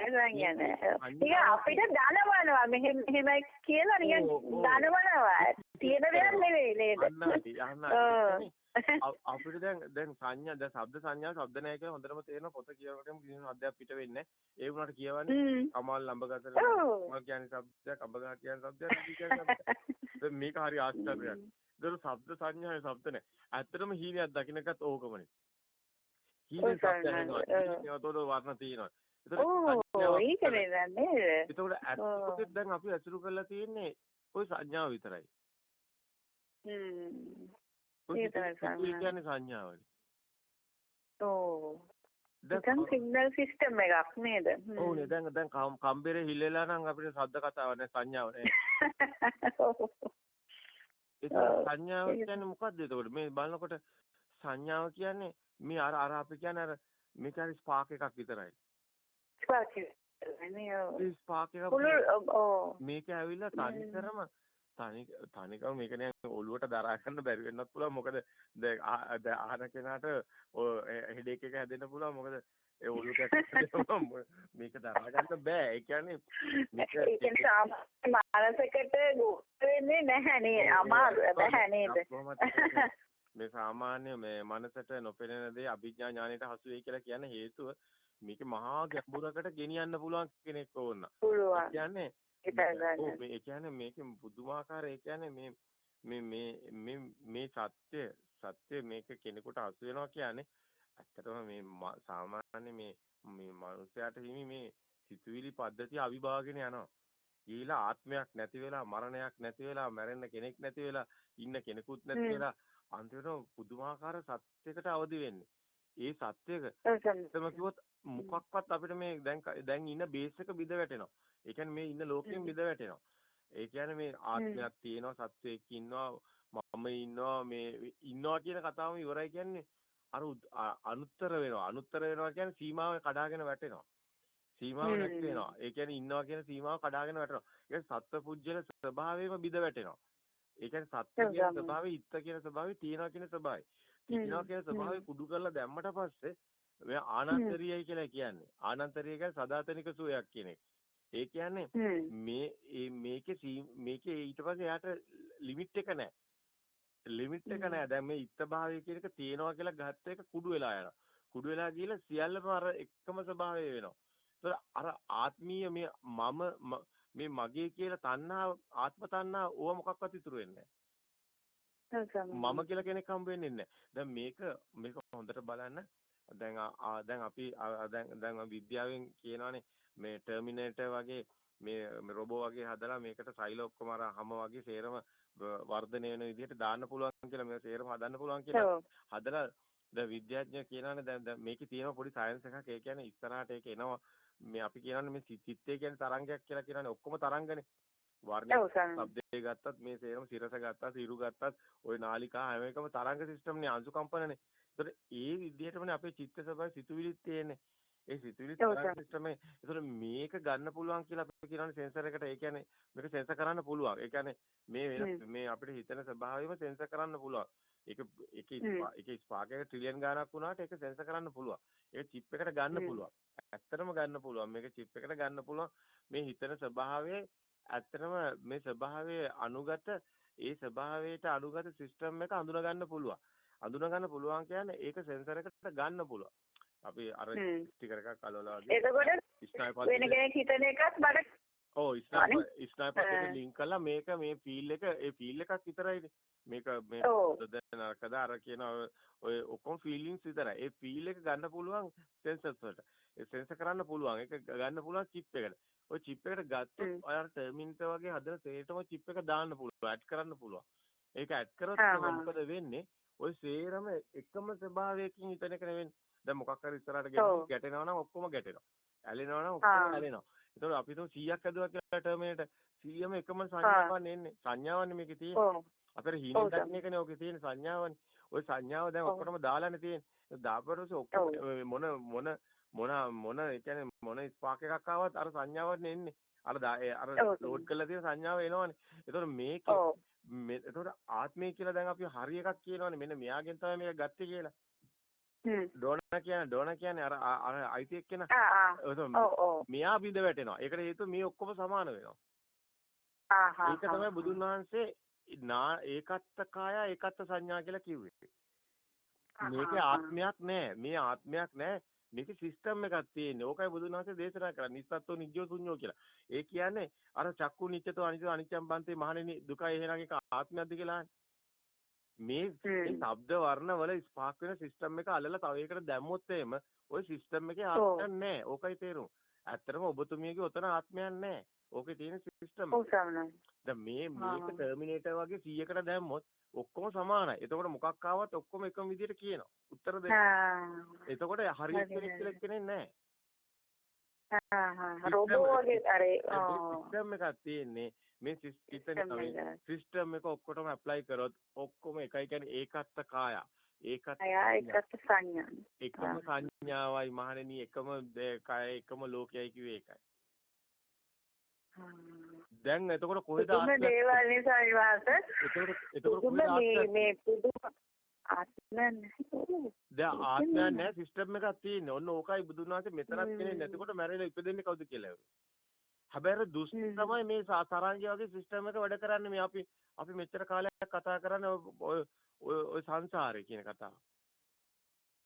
සංඥා නැහැ. ටික අපිට දනවනවා මෙහෙම මෙහෙමයි කියලා නිකන් ඔව්, ඔව්. දනවනවා තියෙන දෙයක් නෙවෙයි නේද? අන්නාටි අන්නාටි. අපිට දැන් දැන් සංඥා දැන් ශබ්ද සංඥා ශබ්ද නැහැ කියලා හොඳටම තේරෙන පොත කියවනකොටම කිසිම ශබ්දයක් පිට වෙන්නේ නැහැ. ඒ වුණාට කියවන්නේ කමල් ලඹගත මම කියන්නේ ශබ්දයක් අඹගහ කියන ශබ්දයක් කියන්නේ මේක හරි ආශ්චර්යයක්. ඒක ශබ්ද සංඥාවේ ශබ්ද නැහැ. ඇත්තටම හීනයක් දකින්නකත් ඕකමනේ. හීනේ ශබ්ද ඇහෙනවා. ඒකතෝල වර්ණ තියෙනවා. ඒක නේද නේද? ඒතකොට ඇත්තටම දැන් අපි අසුරු කරලා තියෙන්නේ ওই සංඥාව විතරයි. හ්ම් ඔය ඒ තමයි සිතුවිලි සංඥා. කියන්නේ සංඥාවනේ. ඕ දැන් නිකන් සිග්නල් සිස්ටම් එකක් නේද හ්ම්. ඔව්නේ දැන් දැන් කම්- කම්බරේ හිල්ලලා නම් අපිට ශබ්ද කතාවක් නැහැ සංඥාව නැහැ. ඔව්. ඒක ඔව්. සංඥාව ඒක- කියන්නේ මොකද්ද එතකොට මේ බලනකොට සංඥාව කියන්නේ මේ අර අර අපි කියන්නේ අර මේක හරි ස්පාක් එකක් විතරයි. ස්පාර්ක් නේ ඔව්. ඒ ස්පාක් එක පුළුල් ඔව් මේක ඇවිල්ලා තනි හ්ම්. කරම තනි තනිකම මේක නිකන් ඔළුවට දරා ගන්න බැරි වෙන්නත් පුළුවන්. මොකද දැන් අහන කෙනාට හෙඩේක් එක හැදෙන්න පුළුවන්. මොකද ඒ ඔළුවට මේක දරා ගන්න බෑ. ඒ කියන්නේ මේක ඒ කියන්නේ සාමාන්‍ය මානසිකට ගොඩ වෙන්නේ නැහැ නේ අමාරු. බෑ නේද? මේ සාමාන්‍ය මේ මනසට නොපෙනෙන දේ අභිඥා ඥානයට හසු වෙයි කියලා කියන හේතුව මේක මහා ගැඹුරකට ගෙනියන්න පුළුවන් කෙනෙක් ඕන. කියන්නේ ඒක ඔව් ගන්න ඒ කියන්නේ මේකෙන් පුදුමාකාර ඒ කියන්නේ මේ මේ මේ මේ මේ සත්‍ය සත්‍ය මේක කෙනෙකුට හසු වෙනවා කියන්නේ ඇත්තටම මේ සාමාන්‍ය මේ මේ මනුස්සයාට හිමි මේ සිතුවිලි පද්ධතිය අවිභාගගෙන යනවා. ගිහිලා ආත්මයක් නැති වෙලා මරණයක් නැති වෙලා මැරෙන්න කෙනෙක් නැති වෙලා ඉන්න කෙනෙකුත් නැති. වෙලා අන්තිමට පුදුමාකාර සත්‍යයකට අවදි වෙන්නේ. ඒ සත්‍යයක එතම කිව්වොත් මොකක්වත් අපිට මේ දැන් දැන් ඉන්න බේස් එක බිඳ වැටෙනවා. ඒ කියන්නේ මේ ඉන්න හ්ම්. බිඳ වැටෙනවා. ඒ කියන්නේ මේ ආත්මයක් තියෙනවා සත්වයක් ඉන්නවා මම ඉන්නවා මේ ඉන්නවා කියන කතාවම ඉවරයි කියන්නේ අර අනුත්තර වෙනවා. අනුත්තර වෙනවා කියන්නේ සීමාව කඩාගෙන වැටෙනවා. සීමාව. නැති වෙනවා. ඒ කියන්නේ ඉන්නවා කියන සීමාව කඩාගෙන වැටෙනවා. ඒ සත්පුජ්‍යල ස්වභාවයෙන්ම බිඳ වැටෙනවා. ඒ කියන්නේ සත්‍ය කියන. ස්වභාවය, ඉත්ත කියන ස්වභාවය, තියනවා කියන ස්වභාවය. තියනවා කියන ස්වභාවය කුඩු කරලා දැම්මට පස්සේ ඔය ආනන්තරියයි කියලා කියන්නේ. ආනන්තරිය කියන්නේ සදාතනික සුවයක් කියන එක. ඒ කියන්නේ. මේ මේකේ මේකේ ඊට පස්සේ එයාට ලිමිට් එක නැහැ. ලිමිට් එක. නැහැ. දැන් මේ ඉත්ත භාවය කියන එක තියෙනවා කියලා ගත්ත එක කුඩු වෙලා යනවා. කුඩු වෙලා ගිහලා සියල්ලම අර එකම ස්වභාවය වෙනවා. ඒතර අර ආත්මීය මේ මම ම- මගේ කියලා තණ්හා ආත්ම තණ්හා ඕව මොකක්වත් ඉතුරු වෙන්නේ මම කියලා කෙනෙක් හම්බ වෙන්නේ නැහැ. දැන් මේක මේක හොඳට බලන්න. දැන් දැන් අපි දැන් දැන් විද්‍යාවෙන් කියනවානේ මේ ටර්මිනේටර් වගේ මේ රොබෝ වගේ හදලා මේකට සෛල ඔක්කොම අර හැම වගේ සේරම වර්ධනය වෙන විදිහට දාන්න පුළුවන් කියලා මේ සේරම හදන්න පුළුවන් කියලා. හදලා දැන් විද්‍යාඥයෝ කියනවානේ දැන් මේකේ තියෙන පොඩි සයන්ස් එකක් ඒ කියන්නේ ඉස්සරහට ඒක එනවා මේ අපි කියනවානේ මේ චිත්තය කියන්නේ තරංගයක් කියලා කියනවානේ ඔක්කොම තරංගනේ වර්ණ ශබ්දේ ගත්තත් මේ සේරම සිරස ගත්තත් සිරු ගත්තත් ওই නාලිකා හැම එකම තරංග සිස්ටම් නේ අංශු කම්පනනේ. ඒතර ඒ විදිහටමනේ අපේ චිත්ත ස්වභාවය සිතුවිලිත් තියෙන්නේ. ඒ සිතුවිලි තරංග. සිස්ටම් එක. ඒතර මේක ගන්න පුළුවන් කියලා අපි කියනවානේ සෙන්සර් එකට. ඒ කියන්නේ මේක සෙන්සර් කරන්න පුළුවන්. ඒ කියන්නේ මේ වෙන. මේ අපිට හිතෙන ස්වභාවයම සෙන්සර් කරන්න පුළුවන්. ඒක ඒක. ඒක ස්පාක් එක ට්‍රිලියන් ගාණක් වුණාට ඒක සෙන්සර් කරන්න පුළුවන්. ඒක චිප් එකට ගන්න. පුළුවන්. ඇත්තටම ගන්න පුළුවන්. මේක චිප් එකට ගන්න පුළුවන්. මේ හිතන ස්වභාවය ඇත්තටම මේ ස්වභාවයේ අනුගත ඒ ස්වභාවයට අනුගත සිස්ටම් එක අඳුන ගන්න පුළුවන්. අඳුන ගන්න පුළුවන් කියන්නේ ඒක සෙන්සර් එකට ගන්න පුළුවන්. අපි අර ස්ටිකර් එකක් අලවලා වගේ එතකොට වෙන කෙනෙක් හිතන එකත් මට ඔව් ස්නයිපර් ස්නයිපර් එකට ලින්ක් කරලා මේක මේ ෆීල් එක ඒ ෆීල් එකක් විතරයිනේ. මේක මේ දැන් නරකද අර කියන ඔය ඔක්කොම ෆීලිංස් විතරයි. ඒ ෆීල් එක ගන්න පුළුවන් සෙන්සර්ස් වලට. ඒ සෙන්සර් කරන්න පුළුවන්. ඒක ගන්න පුළුවන් චිප් එකට. ඔය චිප් එකට ගත්තොත් ඔයාලා ටර්මිනේටර් වගේ හදන සේරටම චිප් එක දාන්න පුළුවන්. ඇඩ් කරන්න පුළුවන්. ඒක ඇඩ් කරොත් මොකද වෙන්නේ? ඔය සේරම එකම ස්වභාවයකින් හිතන එක නෙවෙයි. දැන් මොකක් හරි ඉස්සරහට ගැටෙනවා නම් ඔක්කොම ගැටෙනවා. ඇලෙනවා නම් ඔක්කොම ඇලෙනවා. ඒතකොට අපි තුන් 100ක් ඇදුවා කියලා ටර්මිනේටර් 100ම එකම සංඥාවක් එන්නේ. සංඥාවන්නේ මේකේ තියෙන්නේ. අපේ හීනෙන් දකින්න එකනේ ඔකේ තියෙන සංඥාවනේ. ওই සංඥාව දැන් ඔක්කොම දාලානේ තියෙන්නේ. දාපරොස් ඔක්කොම මොන මොන මොන මොන කියන්නේ මොන ස්පාක් එකක් ආවත් අර සංඥාවන්නේ එන්නේ. අර අර ලෝඩ් කරලා තියෙන සංඥාව එනවනේ. ඒතකොට මේක එතකොට ආත්මය කියලා දැන් අපි හරි එකක් කියනවනේ. මෙන්න මෙයාගෙන් තමයි මේක ගත්තේ කියලා. ඩෝනා කියන්නේ ඩෝනා කියන්නේ අර අර අයිති එක්කෙනා. මෙයා බිඳ වැටෙනවා. ඒකට හේතුව මේ ඔක්කොම සමාන වෙනවා. ඒක තමයි බුදුන් වහන්සේ ඒකත්ත කාය ඒකත්ත සංඥා කියලා කිව්වේ. මේකේ ආත්මයක් නැහැ. මේ ආත්මයක් නැහැ. මේකේ සිස්ටම් එකක් තියෙන්නේ. ඕකයි බුදුන් වහන්සේ දේශනා කරන්නේ. නිස්සත්තු නිජ්ජෝ ශුන්‍යෝ කියලා. ඒ කියන්නේ අර චක්කු නිච්චතෝ අනිත්‍ය අනිච්චම් බන්තේ මහණෙනි දුකයි එහෙනම් ඒක ආත්මයක්ද කියලා මේ ශබ්ද වර්ණ වල ස්පාක් වෙන සිස්ටම් එක අල්ලලා තව එකකට දැම්මොත් එහෙම ওই සිස්ටම් එකේ ආත්මයක් නැහැ. ඕකයි තේරුම. ඇත්තටම ඔබතුමියගේ උතන ආත්මයක් නැහැ. ඕකේ තියෙන සිස්ටම්. දැන් මේ මේක ටර්මිනේටර් වගේ 100කට දැම්මොත් ඔක්කොම සමානයි. එතකොට මොකක් ආවත් ඔක්කොම එකම විදිහට කියනවා. උත්තර දෙන්න. එතකොට හරියට කෙනෙක් කෙනෙක් නැහැ. සිස්ටම් එකක් තියෙන්නේ. මේ සිස්ටම් එක ඔක්කොටම ඇප්ලයි කරොත් ඔක්කොම එකයි කියන්නේ ඒකත්ත කාය. ඒකත් ඒකත් සංඥා. එකම සංඥාවයි මහණෙනි. එකම කය එකම ලෝකයයි කිව්වේ ඒකයි. දැන් එතකොට කොහෙද ආත්මය දේවල් නිසා විවාස එතකොට එතකොට කොහෙද මේ පුදුම ආත්මයන් දැන් ආත්මයන් නැහැ සිස්ටම් එකක් තියෙන්නේ. ඔන්න ඕකයි බුදුන් වහන්සේ මෙතනක් කෙනෙක් නැතිකොට මැරෙලා ඉපදෙන්නේ කවුද කියලා. හැබැයි දුෂ්ට තමයි මේ තරංගය වගේ සිස්ටම් එක වැඩ කරන්නේ මේ අපි අපි මෙච්චර කාලයක් කතා කරන්නේ ඔය ඔය සංසාරේ කියන කතාව.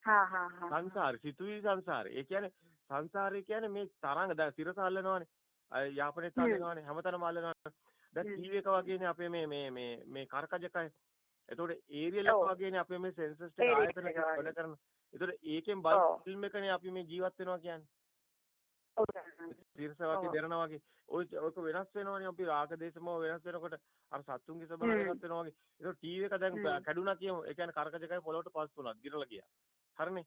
හා හා හා සංසාරේ සිතුවිලි සංසාරේ. ඒ කියන්නේ සංසාරේ කියන්නේ මේ තරංග දැන් සිරස අල්ලනවානේ. යාපනයේ තල්ලනවානේ හැමතැනම අල්ලනවානේ. දැන් ටීවී එක වගේනේ අපේ මේ මේ මේ මේ කරකජකය එතකොට ඒරියල් එක වගේනේ අපේ මේ සෙන්සර්ස් ටික ආයතන වැඩ කරන. එතකොට ඒකෙන් බල් ෆිල්ම් එකනේ අපි මේ ජීවත් වෙනවා කියන්නේ. ඔව්. තීර්ස වගේ දෙරනවා වගේ. ඔය ඔක වෙනස් වෙනවනේ අපි රාග දේශමෝ වෙනස් වෙනකොට අර සත්තුන්ගේ ස්වභාවය වෙනස් වෙනවා වගේ. ඒක ටීවී එක දැන් කැඩුනා කියමු. ඒ කියන්නේ කරකජකයි පොළොවට පස් වුණා. ගිරලා ගියා. හරිනේ.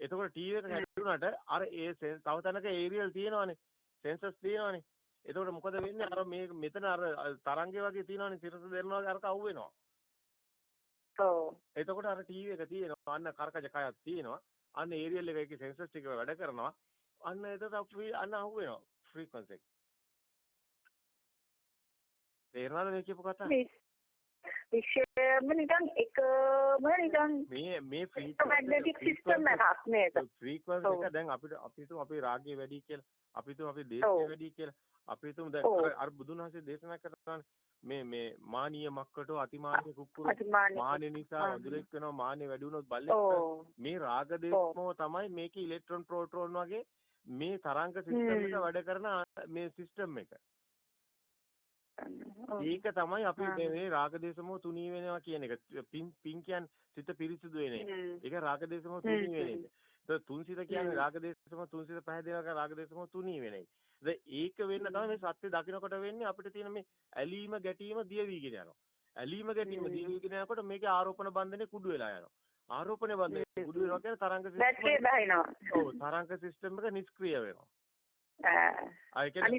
එතකොට ටීවී එක කැඩුනට අර ඒ තව තැනක ඒරියල් තියෙනවනේ. සෙන්සර්ස් තියෙනවනේ. එතකොට මොකද වෙන්නේ අර මේ මෙතන අර තරංගේ වගේ තියෙනවනේ සිරස දෙරනවා වගේ අරක අවු වෙනවා. ඔව්. එතකොට අර ටීවී එක තියෙනවා. අන්න කරකජ කයක් තියෙනවා. අන්න ඒරියල් එක එකේ සෙන්සර්ස් ටික වැඩ කරනවා. අන්න එතකොට අපි අන්න අහු වෙනවා. ෆ්‍රීකවන්සි එක. තේරෙනවද මේ කියපු කතාව? විශේෂයෙන්ම නිකන් එකම නිකන් මේ මේ මැග්නටික් සිස්ටම් එකක් නේද? ෆ්‍රීකවන්සි එක දැන් අපිට අපි තුම අපේ රාගය වැඩි කියලා, අපි තුම අපේ දේශය වැඩි කියලා, අපි තුම දැන් අර බුදුන් වහන්සේ දේශනා කරනවා මේ මේ මානීය මක්කටෝ අතිමානීය කුක්කුරු. මානෙ නිසා වඳුරෙක් වෙනවා මානෙ වැඩි වුණොත් බල්ලෙක් මේ රාග දේශමෝ තමයි මේකේ ඉලෙක්ට්‍රෝන ප්‍රෝටෝන වගේ මේ තරංග සිස්ටම් එක වැඩ කරන මේ සිස්ටම් එක. ඒක තමයි අපි මේ රාග දේශමෝ තුනී වෙනවා කියන එක. පින් පින් කියන්නේ සිත පිරිසිදු වෙන එක. ඒක රාග දේශමෝ තුනී වෙන එක. ඒක තුන්සිත කියන්නේ රාග දේශමෝ තුන්සිත පැහැදෙනවා රාග දේශමෝ තුනී වෙන එක. ඒක වෙන්න තමයි මේ සත්‍ය දකින්නකොට වෙන්නේ අපිට තියෙන මේ ඇලීම ගැටීම දිය වීගෙන යනවා. ඇලීම ගැටීම දිය වීගෙන යනකොට මේකේ ආරෝපණ බන්ධනේ කුඩු වෙලා යනවා. ආරෝපණ බන්ධනේ කුඩු වෙනවා කියන්නේ තරංග සිස්ටම් ඔව් තරංග සිස්ටම් එක නිෂ්ක්‍රිය වෙනවා. ආ ඒක කියන්නේ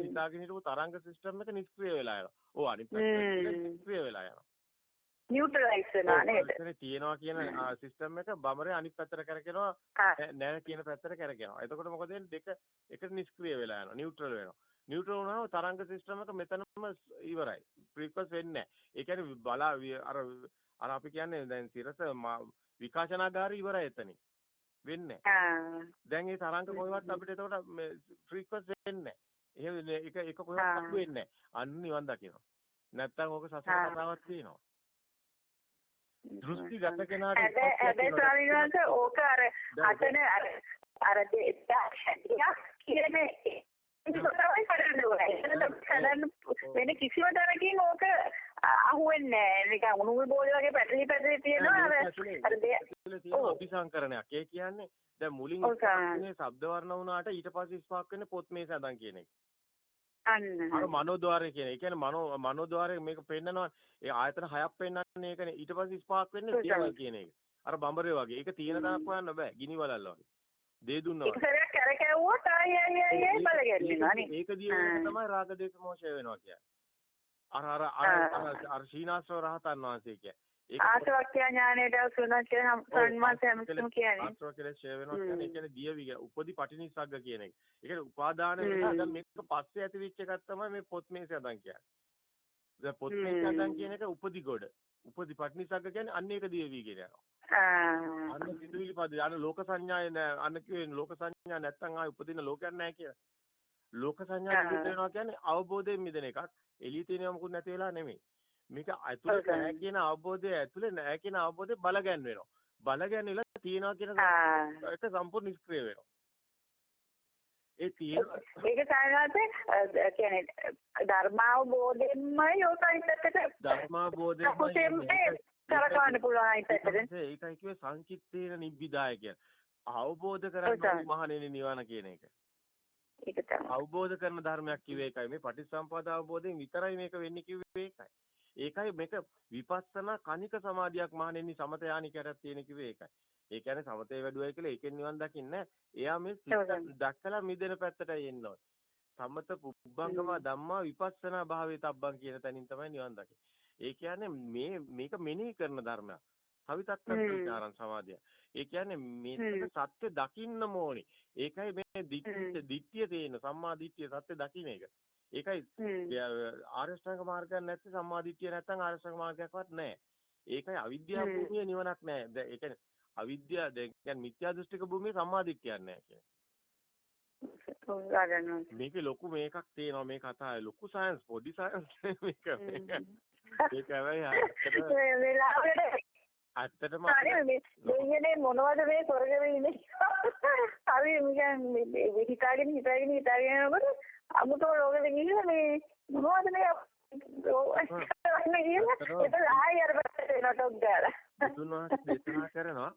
හිතාගෙන හිටපු තරංග සිස්ටම් එක නිෂ්ක්‍රිය වෙලා යනවා. ඔව් අනිත් පැත්තට නිෂ්ක්‍රිය වෙලා යනවා. නියුට්‍රලයිස් වෙනවා නේද? එතන තියෙනවා කියන සිස්ටම් එක බමරේ අනිත් පැත්තට කරකිනවා නැහැ කියන පැත්තට කරකිනවා. එතකොට මොකද වෙන්නේ දෙක එකට නිෂ්ක්‍රිය වෙලා යනවා. නියුට්‍රල් වෙනවා. නියුට්‍රල් වුණාම තරංග සිස්ටම් එක මෙතනම ඉවරයි. ෆ්‍රීකවන්ස් වෙන්නේ නැහැ. ඒ කියන්නේ බලා අර අර අපි කියන්නේ දැන් සිරස විකාශනාගාරය ඉවරයි එතනින්. වෙන්නේ නැහැ. දැන් මේ තරංග කොහෙවත් අපිට එතකොට ෆ්‍රීකවන්ස් වෙන්නේ නැහැ. එහෙම ඒක ඒක කොහෙවත්. අඩු වෙන්නේ නැහැ. අන්න නිවන් දකිනවා. නැත්තම් ඕක සසර. කතාවක් තියෙනවා. දෘෂ්ටිගත කෙනාට හැබැයි ස්වාමීන් වහන්සේ ඕක අර අතන අර අර දෙයක් කියන ඒක තමයි කරන්න ඕනේ. වෙන කිසිම තැනකින් ඕක අහුවෙන්නේ නැහැ. නිකන් උණුල් බෝලේ වගේ පැටලි පැටලි තියෙනවා අර අර දෙය. අபிසංකරණයක්. ඒ කියන්නේ දැන් මුලින්. ඉන්නේ ශබ්ද වර්ණ වුණාට ඊට පස්සේ ස්පාක් වෙන්නේ පොත් මේ සදන් කියන එක. අන්න අර මනෝද්වාරය කියන. ඒ කියන්නේ මනෝ මනෝද්වාරය මේක පෙන්නනවා. ඒ ආයතන හයක් පෙන්නන්නේ ඒකනේ. ඊට පස්සේ ස්පාක් වෙන්නේ ඔව් සාරා. දේවල් කියන එක. අර බඹරේ වගේ. ඒක තියෙන තරක් හොයන්න බෑ. ගිනි වලල්ල වගේ. දේ දුන්නා එක සැරයක් කරකැවුවොත් ආයි ආයි ආයි ආයි බල ගැන්වෙනවා නේ. ඒක දිය වෙන ආ. තමයි රාග දේශ මොහය වෙනවා කියන්නේ. අර අර අර. අර ශීනාස්ව රහතන් වහන්සේ කිය. ආසවක්ඛ්‍යා ඥානයට සුණත් කියලා සම්මාස හැමතුම කියන්නේ. ආශ්‍රව කියලා ඡය වෙනවා. කියන්නේ ඒ කියන්නේ දිය විග උපදි පටිනිස්සග්ග කියන එක. ඒ කියන්නේ උපාදාන. වෙනවා දැන් මේක පස්සේ ඇති වෙච්ච එකක් තමයි මේ පොත් මේසය හදන් කියන්නේ. දැන් පොත් මේසය හ්ම්. හදන් කියන එක උපදි ගොඩ. උපදි පටිනිස්සග්ග කියන්නේ අන්න ඒක දිය වී කියන යනවා. අන්න සිතුවිලි පද අන්න ලෝක සංඥාය නෑ අන්න කිව්වේ ලෝක සංඥා නැත්තම් ආයි උපදින ලෝකයක් නෑ කියලා. ලෝක සංඥා. නිරුද්ධ වෙනවා කියන්නේ අවබෝධයෙන් මිදෙන එකක්. එළිය තියෙනව මොකුත් නැති වෙලා නෙමෙයි. මේක ඇතුලේ ඔව් සර්. නෑ කියන අවබෝධය ඇතුලේ නෑ කියන අවබෝධය බල ගැන්වෙනවා. බල ගැන්විලා තියනවා කියන. එක සම්පූර්ණ නිෂ්ක්‍රිය වෙනවා. ඒ තියෙන ඒක සාමාන්‍යයෙන් කියන්නේ ධර්මාවබෝධයෙන්මයි යෝසයිතකට ධර්මාබෝධයෙන් කුසෙම කරකවන්න පුළුවන් අයිතකට. ඒකයි කිව්වේ සංකිට්ඨේන නිබ්බිදාය කියන. අවබෝධ කරගන්න මහණෙනි නිවන කියන එක. ඒක තමයි. අවබෝධ කරන ධර්මයක් කිව්වේ ඒකයි. මේ පටිච්චසම්පාද අවබෝධයෙන් විතරයි මේක වෙන්නේ කිව්වේ ඒකයි. ඒකයි මේක විපස්සනා කණික සමාධියක් මහණෙනි සමත යානිකයක් තියෙන කිව්වේ ඒකයි. ඒ කියන්නේ සමතේ වැඩුවයි කියලා ඒකෙන් නිවන් දකින්නේ එයා මේ. දැක්කලා මිදෙන පැත්තටයි එන්න. සමත පුබ්බංගම ධම්මා විපස්සනා භාවයේ තබ්බං කියන තැනින් තමයි නිවන් දකින්නේ. ඒ කියන්නේ මේ මේක මෙනෙහි කරන ධර්මයක්. සවිතක්ක. විචාරං සමාධිය. ඒ කියන්නේ මේක සත්‍ය දකින්න ඕනේ. ඒකයි මේ දිට්ඨිය තියෙන සම්මා දිට්ඨිය සත්‍ය දකින්න එක. ඒකයි ශ්‍රැංග මාර්ගයක් නැත්නම් සම්මා දිට්ඨිය නැත්නම් ආර්ය ශ්‍රැංග මාර්ගයක්වත් නැහැ. ඒකයි අවිද්‍යාව. භූමිය නිවනක් නැහැ. දැන් ඒ කියන්නේ අවිද්‍යාව දැන් කියන්නේ මිත්‍යා දෘෂ්ටික භූමිය සම්මා දිට්ඨියක් නැහැ කියන්නේ. මේකේ ලොකු මේකක් තියෙනවා මේ කතාවේ ලොකු සයන්ස් පොඩි සයන්ස් මේක මේක ඒක හැබැයි ඇත්තටම දෙයනේ මොනවද මේ කරගෙන ඉන්නේ හරි නිකන් මේ හිතාගෙන හිතාගෙන හිතාගෙන යනකොට අමුතෝ ලෝකෙට ගිහින් මේ මොනවද මේ දේශනා කරනවා.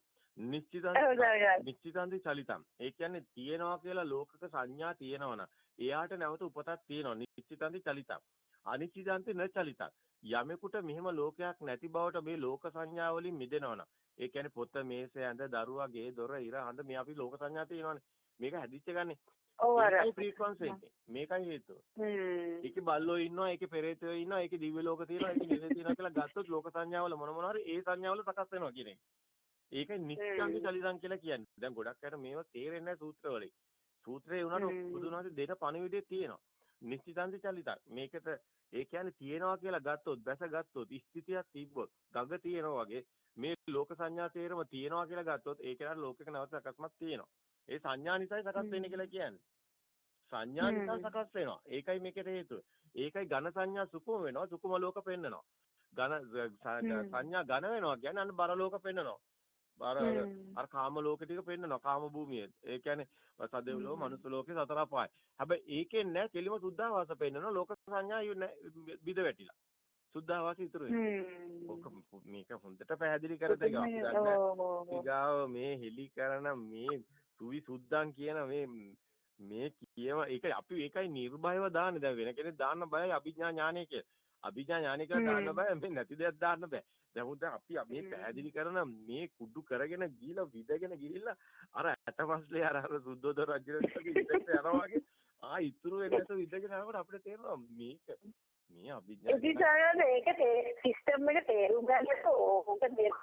නිශ්චිතන්ති චලිතම්. ඒ කියන්නේ තියෙනවා කියලා ලෝකක සංඥා තියෙනවනම් එයාට නැවත උපතක් තියෙනවා. නිශ්චිතන්ති චලිතම්. අනිශ්චිතන්ති න චලිතම්. යමෙකුට මෙහෙම ලෝකයක් නැති බවට මේ ලෝක සංඥා වලින් මිදෙනවනම් ඒ කියන්නේ පොත මේසය ඇඳ දරුවා ගේ දොර ඉර හඳ මේ අපි ලෝක සංඥා තියෙනවනේ. මේක හැදිච්ච ගන්නේ. ඔව් අර ෆ්‍රීකවන්සි එකේ. මේකයි හේතුව. හ්ම් ඒකේ බල්ලෝ ඉන්නවා, ඒකේ පෙරේතයෝ ඉන්නවා, ඒකේ දිව්‍ය ලෝක තියෙනවා, ඒකේ නිරේ තියෙනවා කියලා ගත්තොත් ලෝක සංඥාවල මොන මොනවා හරි ඒ සංඥාවල සකස් වෙනවා කියන එක. ඒකයි නිත්‍යංග චලිතං කියලා කියන්නේ. දැන් ගොඩක් අයට මේව තේරෙන්නේ නැහැ සූත්‍රවලින්. සූත්‍රේ වුණාට හ්ම්. බුදුන් වහන්සේ දෙන පණිවිඩය තියෙනවා. නිශ්චිතං චලිතං. මේකට ඒ කියන්නේ තියෙනවා කියලා ගත්තොත්, බැස ගත්තොත්, ස්ථිතියක් තිබ්බොත්, ගඟ තියෙනවා වගේ මේ ලෝක සංඥා තේරම තියෙනවා කියලා ගත්තොත් ඒ කෙනාට ලෝකයක නැවත සකස්මක් තියෙනවා. ඒ සංඥා නිසායි සකස් වෙන්නේ කියලා කියන්නේ. සංඥා නිසා. සකස් වෙනවා. ඒකයි මේකට හේතුව. ඒකයි ඝන සංඥා සුකුම වෙනවා. සුකුම ලෝක පෙන්නනවා. ඝන. සංඥා ඝන වෙනවා කියන්නේ අන්න බර ලෝක පෙන්නනවා. බර. අර කාම ලෝක ටික පෙන්නනවා. කාම භූමියේ. ඒ කියන්නේ සදෙව් ලෝක. මනුස්ස ලෝකේ සතර අපාය. හැබැයි ඒකෙන් නෑ කෙලිම සුද්ධාවාස පෙන්නනවා. ලෝක සංඥා බිද වැටිලා. සුද්ධාවාස ඉතුරු වෙනවා. මේක හොඳට පැහැදිලි කර ඔව්. ඊගාව මේ හෙලි කරන මේ සුවි සුද්දන් කියන මේ මේ කියව ඒක අපි ඒකයි නිර්භයව දාන්නේ දැන් වෙන කෙනෙක් දාන්න බයයි අභිඥා ඥානය කියලා. අභිඥා ඥානය කියලා දාන්න. බය මේ නැති දෙයක් දාන්න බෑ. දැන් උන් දැන් අපි මේ. පැහැදිලි කරන මේ කුඩු කරගෙන ගිහිලා විදගෙන ගිහිල්ලා අර ඇටපස්ලේ අර අර සුද්ධෝදන රජුගේ විදෙට යනවා වගේ ආ ඉතුරු නැතුව විදගෙන යනකොට අපිට තේරෙනවා මේක මේ අභිඥා ඒක සිස්ටම් එක තේරුම් ගන්නකොට ඕක දෙන්න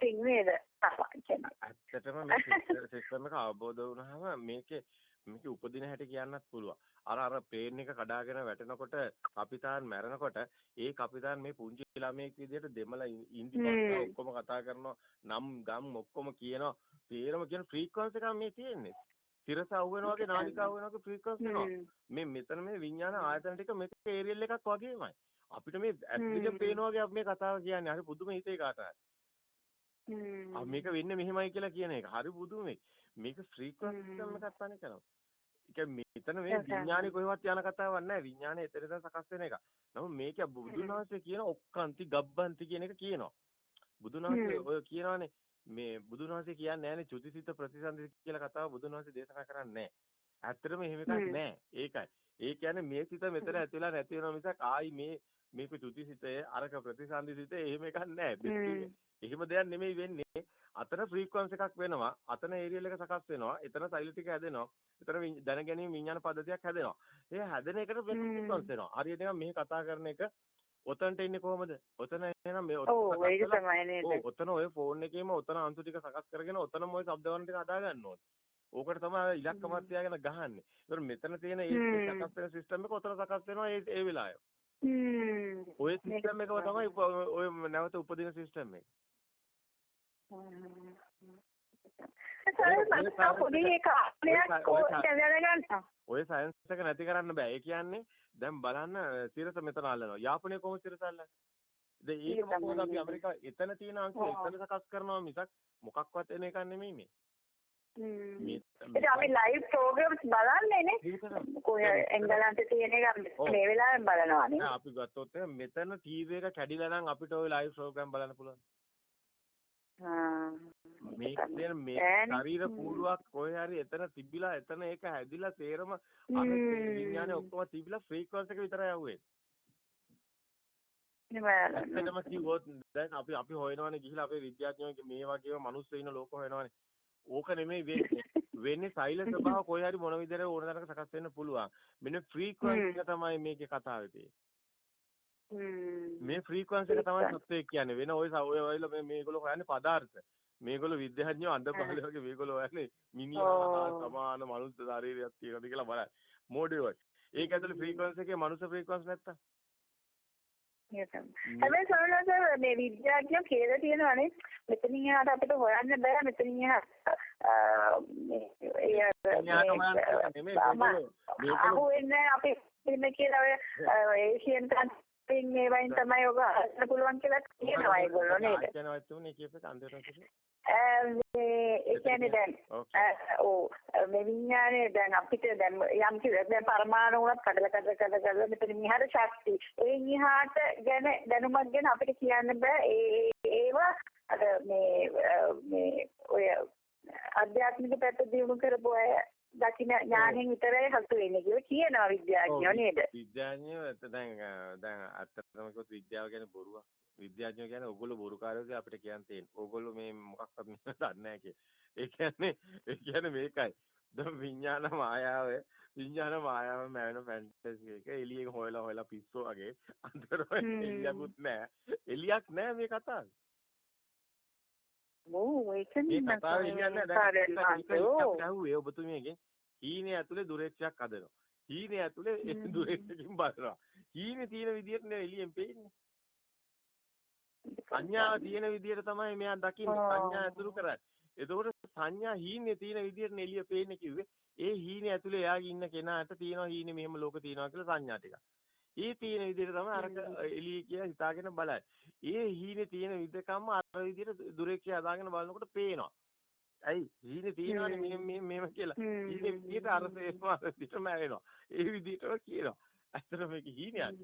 සිංහේද තමයි. ඇත්තටම මේ සිස්ටම් එක අවබෝධ වුණාම මේකේ මේකේ උපදින හැටි කියන්නත් පුළුවන්. අර අර ප්ලේන් එක කඩාගෙන වැටෙනකොට කපිතාන් මැරෙනකොට ඒ කපිතාන් මේ පුංචි ළමයෙක් විදිහට දෙමළ ඉන්දි. ඔක්කොම කතා කරනවා නම් ගම් ඔක්කොම කියනවා තේරම කියන ෆ්‍රීකවන්සි එකක් මේ තියෙන්නේ. සිරස අහුවෙනවා වගේ නාලිකාව අහුවෙනවා වගේ ෆ්‍රීකවන්ස් එනවා. මේ මෙතන මේ විඥාන ආයතන ටික මේක ඒරියල් එකක් වගේමයි. අපිට මේ. දෙකෙන් පේනවා වගේ අපි මේ කතාව කියන්නේ. හරි පුදුම හිතේ කාටවත්. ආ මේක වෙන්නේ මෙහෙමයි කියලා කියන එක. හරි පුදුමයි. මේක ෆ්‍රීකවන්ස් හ්ම්. සිස්ටම් එකක් තනි කරනවා. ඒ මෙතන මේ විඥානේ කොහෙවත් යන කතාවක් නැහැ. විඥානේ එතනද සකස් වෙන එක. නමුත් මේක බුදුන් වහන්සේ කියන ඔක්කාන්ති ගබ්බන්ති කියන එක කියනවා. බුදුන් වහන්සේ. ඔය කියනවානේ මේ බුදුන් වහන්සේ කියන්නේ නැහැනේ චුතිසිත ප්‍රතිසන්දි කියලා කතාව බුදුන් වහන්සේ දේශනා කරන්නේ නැහැ. ඇත්තටම එහෙම එකක්. නැහැ. ඒකයි. ඒ කියන්නේ මේ සිත මෙතන ඇති වෙලා නැති වෙනවා මිසක් ආයි මේ මේක චුතිසිතේ අරක ප්‍රතිසන්දි සිතේ එහෙම එකක් නැහැ. හ්ම්. එහෙම දෙයක් නෙමෙයි වෙන්නේ. අතන ෆ්‍රීකවන්ස් එකක් වෙනවා. අතන ඒරියල් එක සකස් වෙනවා. එතන සෛල ටික හැදෙනවා. එතන විඤ්- දැනගැනීම විඥාන පද්ධතියක් හැදෙනවා. ඒ හැදෙන එකට. ෆ්‍රීකවන්ස් වෙනවා. හරියට මේ කතා කරන එක ඔතනට එන්නේ කොහමද? ඔතන එහෙනම් මේ ඔතන ඔතන ඔය ෆෝන් එකේම ඔතන අංශු ටික සකස් කරගෙන ඔතනම ඔය ශබ්ද වර්ණ ටික හදා ගන්න ඕනේ. ඕකට තමයි ඉලක්කමත් තියාගෙන ගහන්නේ. ඒතර මෙතන තියෙන ඒ. සකස් වෙන සිස්ටම් එක ඔතන සකස් වෙනවා ඒ ඒ වෙලාවේ. ඔය සිස්ටම් එකම තමයි ඔය නැවත උපදින සිස්ටම් එක. ඔය සයන්ස් එක නැති කරන්න බෑ. ඒ කියන්නේ දැන් බලන්න සිරස මෙතන අල්ලනවා. යාපනයේ කොහොමද සිරස අල්ලන්නේ? දැන් ඒක මොකද අපි. ඇමරිකාව එතන තියෙන අංශු ඔව්. එතන සකස් කරනවා මිසක් මොකක්වත් එන එකක් නෙමෙයි මේ. ඉතින් අපි ලයිව් ප්‍රෝග්‍රෑම්ස් බලන්නේ නේ. කොහේ එංගලන්තේ තියෙන එක. මේ වෙලාවෙන් බලනවා නේ. නෑ අපි ගත්තොත් මෙතන ටීවී එක කැඩිලා නම් අපිට ওই ලයිව් ප්‍රෝග්‍රෑම් බලන්න පුළුවන්. මේ කියන මේ. ශරීර. කූඩුවක් කොහේ හරි එතන තිබිලා එතන ඒක හැදිලා අර හ්ම්. විඥානේ ඔක්කොම තිබිලා ෆ්‍රීකවන්ස් එක විතරයි යවුවේ. ඇත්තටම කිව්වොත් දැන් අපි අපි හොයනවානේ ගිහිලා අපේ විද්‍යාඥයෝ මේ වගේම මිනිස්සු ඉන්න ලෝක හොයනවානේ. ඕක නෙමෙයි වෙන්නේ. සෛල ස්වභාව කොහේ හරි මොන විදිහට ඕන තරක සකස් වෙන්න පුළුවන්. මෙන්න ෆ්‍රීකවන්ස් එක තමයි මේකේ කතාවේ තියෙන්නේ. මේ ෆ්‍රීකවන්ස් එක තමයි සත්‍යය කියන්නේ. වෙන ඔය ඔය ඔයලා මේ මේගොල්ලෝ හොයන්නේ පදාර්ථ. මේගොල්ලෝ විද්‍යාඥයෝ අන්ධ බාලයෝ වගේ මේගොල්ලෝ හොයන්නේ මිනිහා. සමාන මනුස්ස ශරීරයක් තියෙනවද කියලා බලන්න. මෝඩයෝ. ඒක ඇතුලේ ෆ්‍රීකවන්ස් එකේ මනුස්ස ෆ්‍රීකවන්ස් නැත්තම්. හැබැයි සමහරවිට මේ විද්‍යාඥයෝ කියලා තියෙනවානේ මෙතනින් එහාට අපිට හොයන්න බෑ. මෙතනින් එහාට ඒ අහුවෙන්නේ අපි ඉන්න කියලා ඔය ඒෂියන් කන්ට්‍රීන් මේවයින් තමයි ඔබ අහන්න පුළුවන් කියලා කියනවා ඒගොල්ලෝ නේද? කියනවා තුනේ කියපේ අන්තිමට කිව්වේ. අ, මේ ඒ කියන්නේ දැන් ඔව් මේ විඥානේ දැන් අපිට දැන් යම් කිසි දැන් පරමාණු වුණත් කඩලා කඩලා කඩලා කඩලා මෙතන මිහර ශක්ති ඒ මිහාට ගැන දැනුමක් ගැන අපිට කියන්න බෑ ඒ ඒවා අර මේ මේ ඔය අධ්‍යාත්මික පැත්ත දියුණු කරපු අය දකින්න ඥාණයෙන් විතරයි හසු වෙන්නේ කියලා කියනවා විද්‍යාඥයෝ නේද? විද්‍යාඥයෝ දැන් දැන් අත්තටම කිව්වොත් විද්‍යාව කියන්නේ බොරුවක්. විද්‍යාඥයෝ කියන්නේ ඕගොල්ලෝ බොරුකාරයෝ කියලා අපිට කියන්න තියෙන්නේ. ඕගොල්ලෝ මේ මොකක්වත් මෙහෙම දන්නේ නැහැ කිය. ඒ කියන්නේ ඒ කියන්නේ මේකයි. දැන් විඥාන මායාව විඥාන මායාව මෑවෙන ෆැන්ටසි එක එළියෙන් හොයලා හොයලා පිස්සෝ වගේ අන්තර. එළියකුත් නැහැ. එළියක් නැහැ මේ කතාවේ. ඔව් ඒක මේ නේ කතාවේ කියන්නේ ඔබතුමියගෙන් හීනේ ඇතුලේ දුරේක්ෂයක් හදනවා. හීනේ ඇතුලේ ඒ. දුරේක්ෂකින් බලනවා. හීනේ තියෙන විදිහට නේ එළියෙන් පේන්නේ. සංඥාව තියෙන විදිහට තමයි මෙයා දකින්නේ. සංඥා ඇතුළු කරන්නේ. එතකොට සංඥා හීනේ තියෙන විදිහට එළිය පේන්නේ කිව්වේ. ඒ හීනේ ඇතුලේ එයාගේ ඉන්න කෙනාට තියෙනවා හීනේ මෙහෙම ලෝක තියෙනවා කියලා සංඥා ටික. ඒ තියෙන විදිහට තමයි අරක එළිය කියලා හිතාගෙන බලයි. ඒ හීනේ තියෙන විදිහකම අර විදිහට දුරේක්ෂය හදාගෙන බලනකොට පේනවා. ඇයි හීනේ තියෙනවානේ මෙහෙම මෙහෙම මෙහෙම කියලා. හීනේ විදිහට අර අර විදිහටම ඇවෙනවා. ඒ විදිහටම කියනවා. ඇත්තට මේක හීනයක්.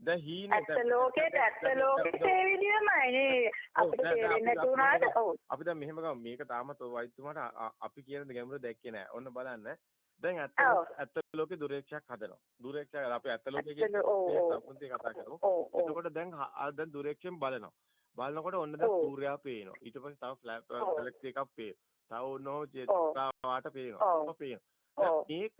දැන් හීනේ ඇත්ත ලෝකෙට ඇත්ත ලෝකෙට ඒ විදිහමයි නේ අපිට තේරෙන්නේ නැති වුණාට ඔව් අපි දැන් මෙහෙම ගමු මේක තාමත් ඔය වෛද්‍යතුමාට අපි කියන දේ ගැඹුර දැක්කේ නැහැ. ඔන්න බලන්න. දැන් ඇත්ත. ඇත්ත ලෝකේ දුරේක්ෂයක් හදනවා. දුරේක්ෂය අපි ඇත්ත ලෝකේ. සම්පූර්ණ කතා කරමු. එතකොට දැන් දැන් දුරේක්ෂයෙන් බලනවා. බලනකොට ඔන්න දැන්. සූර්යයා පේනවා. ඊට පස්සේ තව ඔව්. ගැලැක්සි එකක් පේනවා. තව ඔන්නෝ ඔව්. චේතනාවට පේනවා. පේනවා. මේක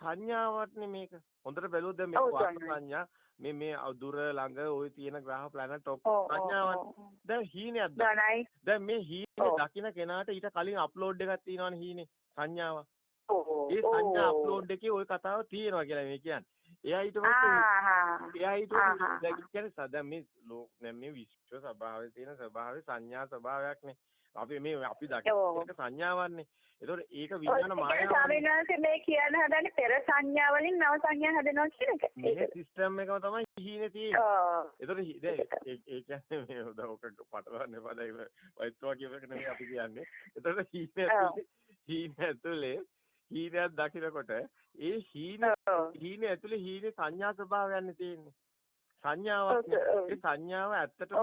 සංඥාවක්නේ මේක. හොඳට බැලුවොත් දැන් මේක වාස්තු සංඥා. මේ මේ දුර ළඟ ওই තියෙන ග්‍රහ ප්ලැනට් ඔක්කොම සංඥාවක්. ඔව්. දැන් හීනයක් දැන් මේ හීනේ. දකින්න කෙනාට ඊට කලින් අප්ලෝඩ් එකක් තියෙනවනේ හීනේ සංඥාව. ඒ සංඥා අප්ලෝඩ් එකේ ওই කතාව තියෙනවා කියලා මේ කියන්නේ. එයා ඊට පස්සේ. එයා ඊට. පස්සේ කියන්නේ සදා මේ ලෝක දැන් මේ විශ්ව ස්වභාවයේ තියෙන ස්වභාවය සංඥා ස්වභාවයක්නේ. අපි මේ අපි. දකින සංඥාවන්නේ. ඒතකොට ඒක විඥාන ඔය මායාව. ස්වාමීන් වහන්සේ මේ කියන්න හදන්නේ පෙර සංඥා වලින් නව සංඥා හදනවා කියන එක. මේ සිස්ටම් එකම තමයි හීනේ තියෙන්නේ. ඔව්. ඒතකොට දැන් ඒ කියන්නේ මේ ඔක පටලවන්න එපා දැන් වයිත්වා කියව එක නෙමෙයි අපි කියන්නේ. ඒතකොට හීනේ හීනේ ඇතුලේ හීනයක් දකිනකොට ඒ හීන. හීනේ ඇතුලේ හීනේ සංඥා ස්වභාවයන්නේ තියෙන්නේ. සංඥාවක්. ඒ සංඥාව ඇත්තටම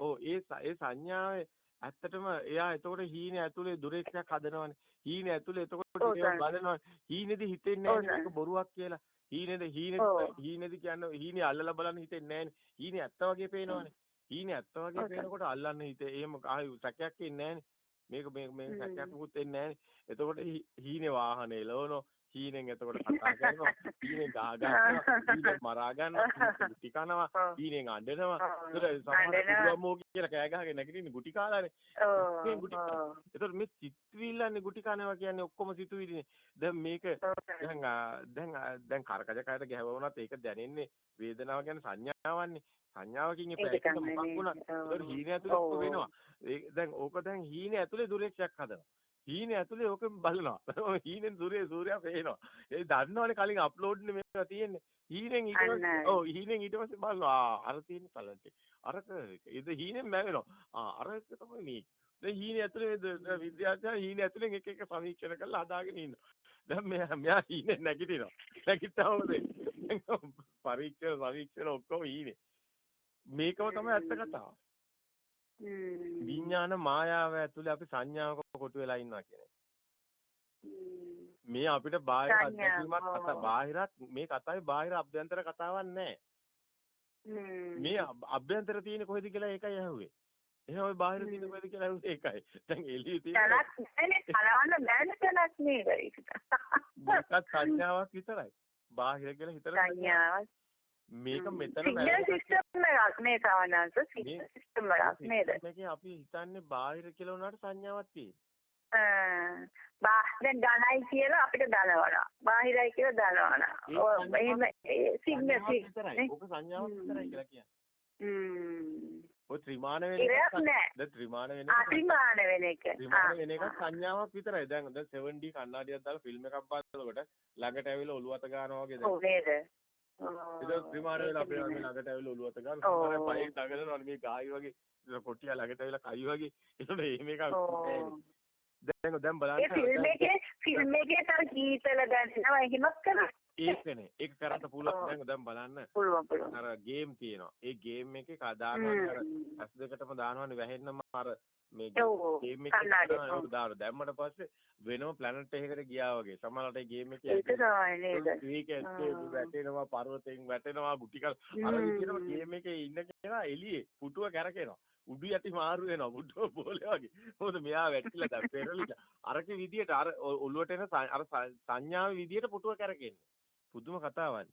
ඔව් ඒ ඒ සංඥාවේ ඇත්තටම එයා එතකොට හීනේ ඇතුලේ දුරේක්ෂයක් හදනවනේ. හීනේ ඇතුලේ එතකොට සර්. බලනවනේ. හීනේදී හිතෙන්නේ නැහැ බොරුවක් කියලා. හීනේද හීනේ. හීනේදී කියන්නේ හීනේ අල්ලලා බලන්න හිතෙන්නේ නැහැනේ. හීනේ ඇත්ත වගේ පේනවනේ. හීනේ ඇත්ත වගේ. පේනකොට අල්ලන්න හිතේ එහෙම ආයි සැකයක් එන්නේ නැහැනේ. මේක මේ මේ. සැකයක් මුකුත් එන්නේ නැහැනේ. එතකොට හී- හීනේ වාහනේ එලවනවා. හීනෙන් එතකොට කතා කරනවා. හීනෙන් ගහ ගන්නවා. හීනෙන් මරා ගන්නවා. ටි කනවා. හීනෙන් අඬනවා. ඒතර සමහර අඬනවා. පුදුමෝ කියලා කෑ ගහගෙන නැගිටින්නේ ගුටි කාලානේ. ඔව්. මේ ගුටි. ඒතකොට මේ සිත්විල්ලන්නේ ගුටි කනවා කියන්නේ ඔක්කොම සිතුවිලිනේ. දැන් මේක. දැන් දැන් දැන් කරකජ කයට ගැහුවුණත් ඒක දැනෙන්නේ වේදනාව කියන්නේ සංඥාවන්නේ. සංඥාවකින් ඒ ඒක තමයි මොකක්. වුණත්. ඒතකොට හීනේ ඇතුලේ ඔක්කොම ඔව්. වෙනවා. ඒ දැන් ඕක දැන් හීනේ ඇතුලේ දුරේක්ෂයක් හදනවා. හීනේ ඇතුලේ ඕක බලනවා. හීනෙන් සූර්ය සූර්යා පේනවා. ඒ දන්නවනේ කලින් අප්ලෝඩ් මේවා තියෙන්නේ. හීනෙන් ඊට පස්සේ. ඔව් හීනෙන් ඊට පස්සේ බලනවා. අර තියෙන කලන්ට්. අරක ඉත හීනෙන් මැවෙනවා. ආ අර එක තමයි මේ. දැන් හීනේ ඇතුලේ විද්‍යාඥයන් හීනේ ඇතුලෙන් එක එක සමීක්ෂණ කරලා හදාගෙන ඉන්නවා. දැන් මෙයා මෙයා හීනේ නැගිටිනවා. නැගිට්ටාම දැන් පරීක්ෂණ සමීක්ෂණ ඔක්කොම හීනේ. මේකම තමයි ඇත්ත කතාව. විඥාන මායාව ඇතුලේ අපි සංඥාවක කොටු වෙලා ඉන්නවා කියන්නේ. මේ අපිට බාහිර අත්දැකීමක් කතා. බාහිරත් මේ කතාවේ බාහිර අභ්‍යන්තර කතාවක් නැහැ. මේ අභ- අභ්‍යන්තර තියෙන්නේ කොහෙද කියලා ඒකයි ඇහුවේ. එහෙනම් ඔය බාහිර තියෙන්නේ කොහෙද කියලා ඇහුවේ ඒකයි. දැන් එළියේ තියෙන තනක් නැනේ කලවන්න බෑනේ තනක් නේද ඒක. සංඥාවක් විතරයි. බාහිර කියලා හිතලා සංඥාවක්. මේක මෙතන සිග්නල් සිස්ටම් එකක් මේ සවනන්ස සිග්නල් සිස්ටම් එකක් නේද? මේකේ අපි හිතන්නේ බාහිර කියලා උනාට සංඥාවක් තියෙන්නේ. බා දැන් ධනයි කියලා අපිට ධනවනවා. බාහිරයි කියලා ධනවනවා. එහෙම සිග්නල්. නේ? ඕක සංඥාවක්. විතරයි කියලා කියන්නේ. හ්ම්. ඔය ත්‍රිමාන වෙන නෑ. දැන් ත්‍රිමාන වෙන එකක් අතිමාන වෙන එක. ත්‍රිමාන වෙන එකක් සංඥාවක් විතරයි. දැන් දැන් 7D කණ්ණාඩියක් දාලා ෆිල්ම් එකක් බලනකොට ළඟට ඇවිල්ලා ඔළුව අත ගන්නවා වගේ දැන්. ඒක ත්‍රිමාන වෙලා අපේ ළඟ ළඟට ඇවිල්ලා ඔළුව අත ගන්න. අය පයින් දඟලනවා මේ ගායි වගේ. කොටියා ළඟට ඇවිල්ලා කයි වගේ. එහෙම එකක් ඔව්. දැන් දැන් ඒ ෆිල්ම් බලන්න. එකේ ෆිල්ම් එකේ තර ගීතල ගන්නවා එහෙමත් කරා. ඒකනේ. ඒක කරන්න පුළුවන්. දැන් දැන් බලන්න. පුළුවන් පුළුවන්. අර ගේම් තියෙනවා. ඒ ගේම් එකේ කදානවනේ අර හ්ම්. ඇස් දෙකටම දානවනේ වැහෙන්නම අර මේ. ගේම් එකේ දානවා. දැම්මට පස්සේ වෙනම ප්ලැනට් එකකට ගියා වගේ. සමහරවිට ගේම් එකේ ඒක තමයි නේද? ඒක. වැටෙනවා පර්වතෙන් වැටෙනවා ගුටි කල අර. විදිහටම ගේම් එකේ ඉන්න කෙනා එළියේ පුටුව කැරකෙනවා. උඩු යටි මාරු වෙනවා පුටුව බෝලේ වගේ. මොකද මෙයා වැටිලා දැන් පෙරලිලා. අරකේ විදිහට අර ඔ- ඔළුවට එන අර සංඥාවේ විදිහට පුටුව කැරකෙන්නේ. පුදුම කතාවක්.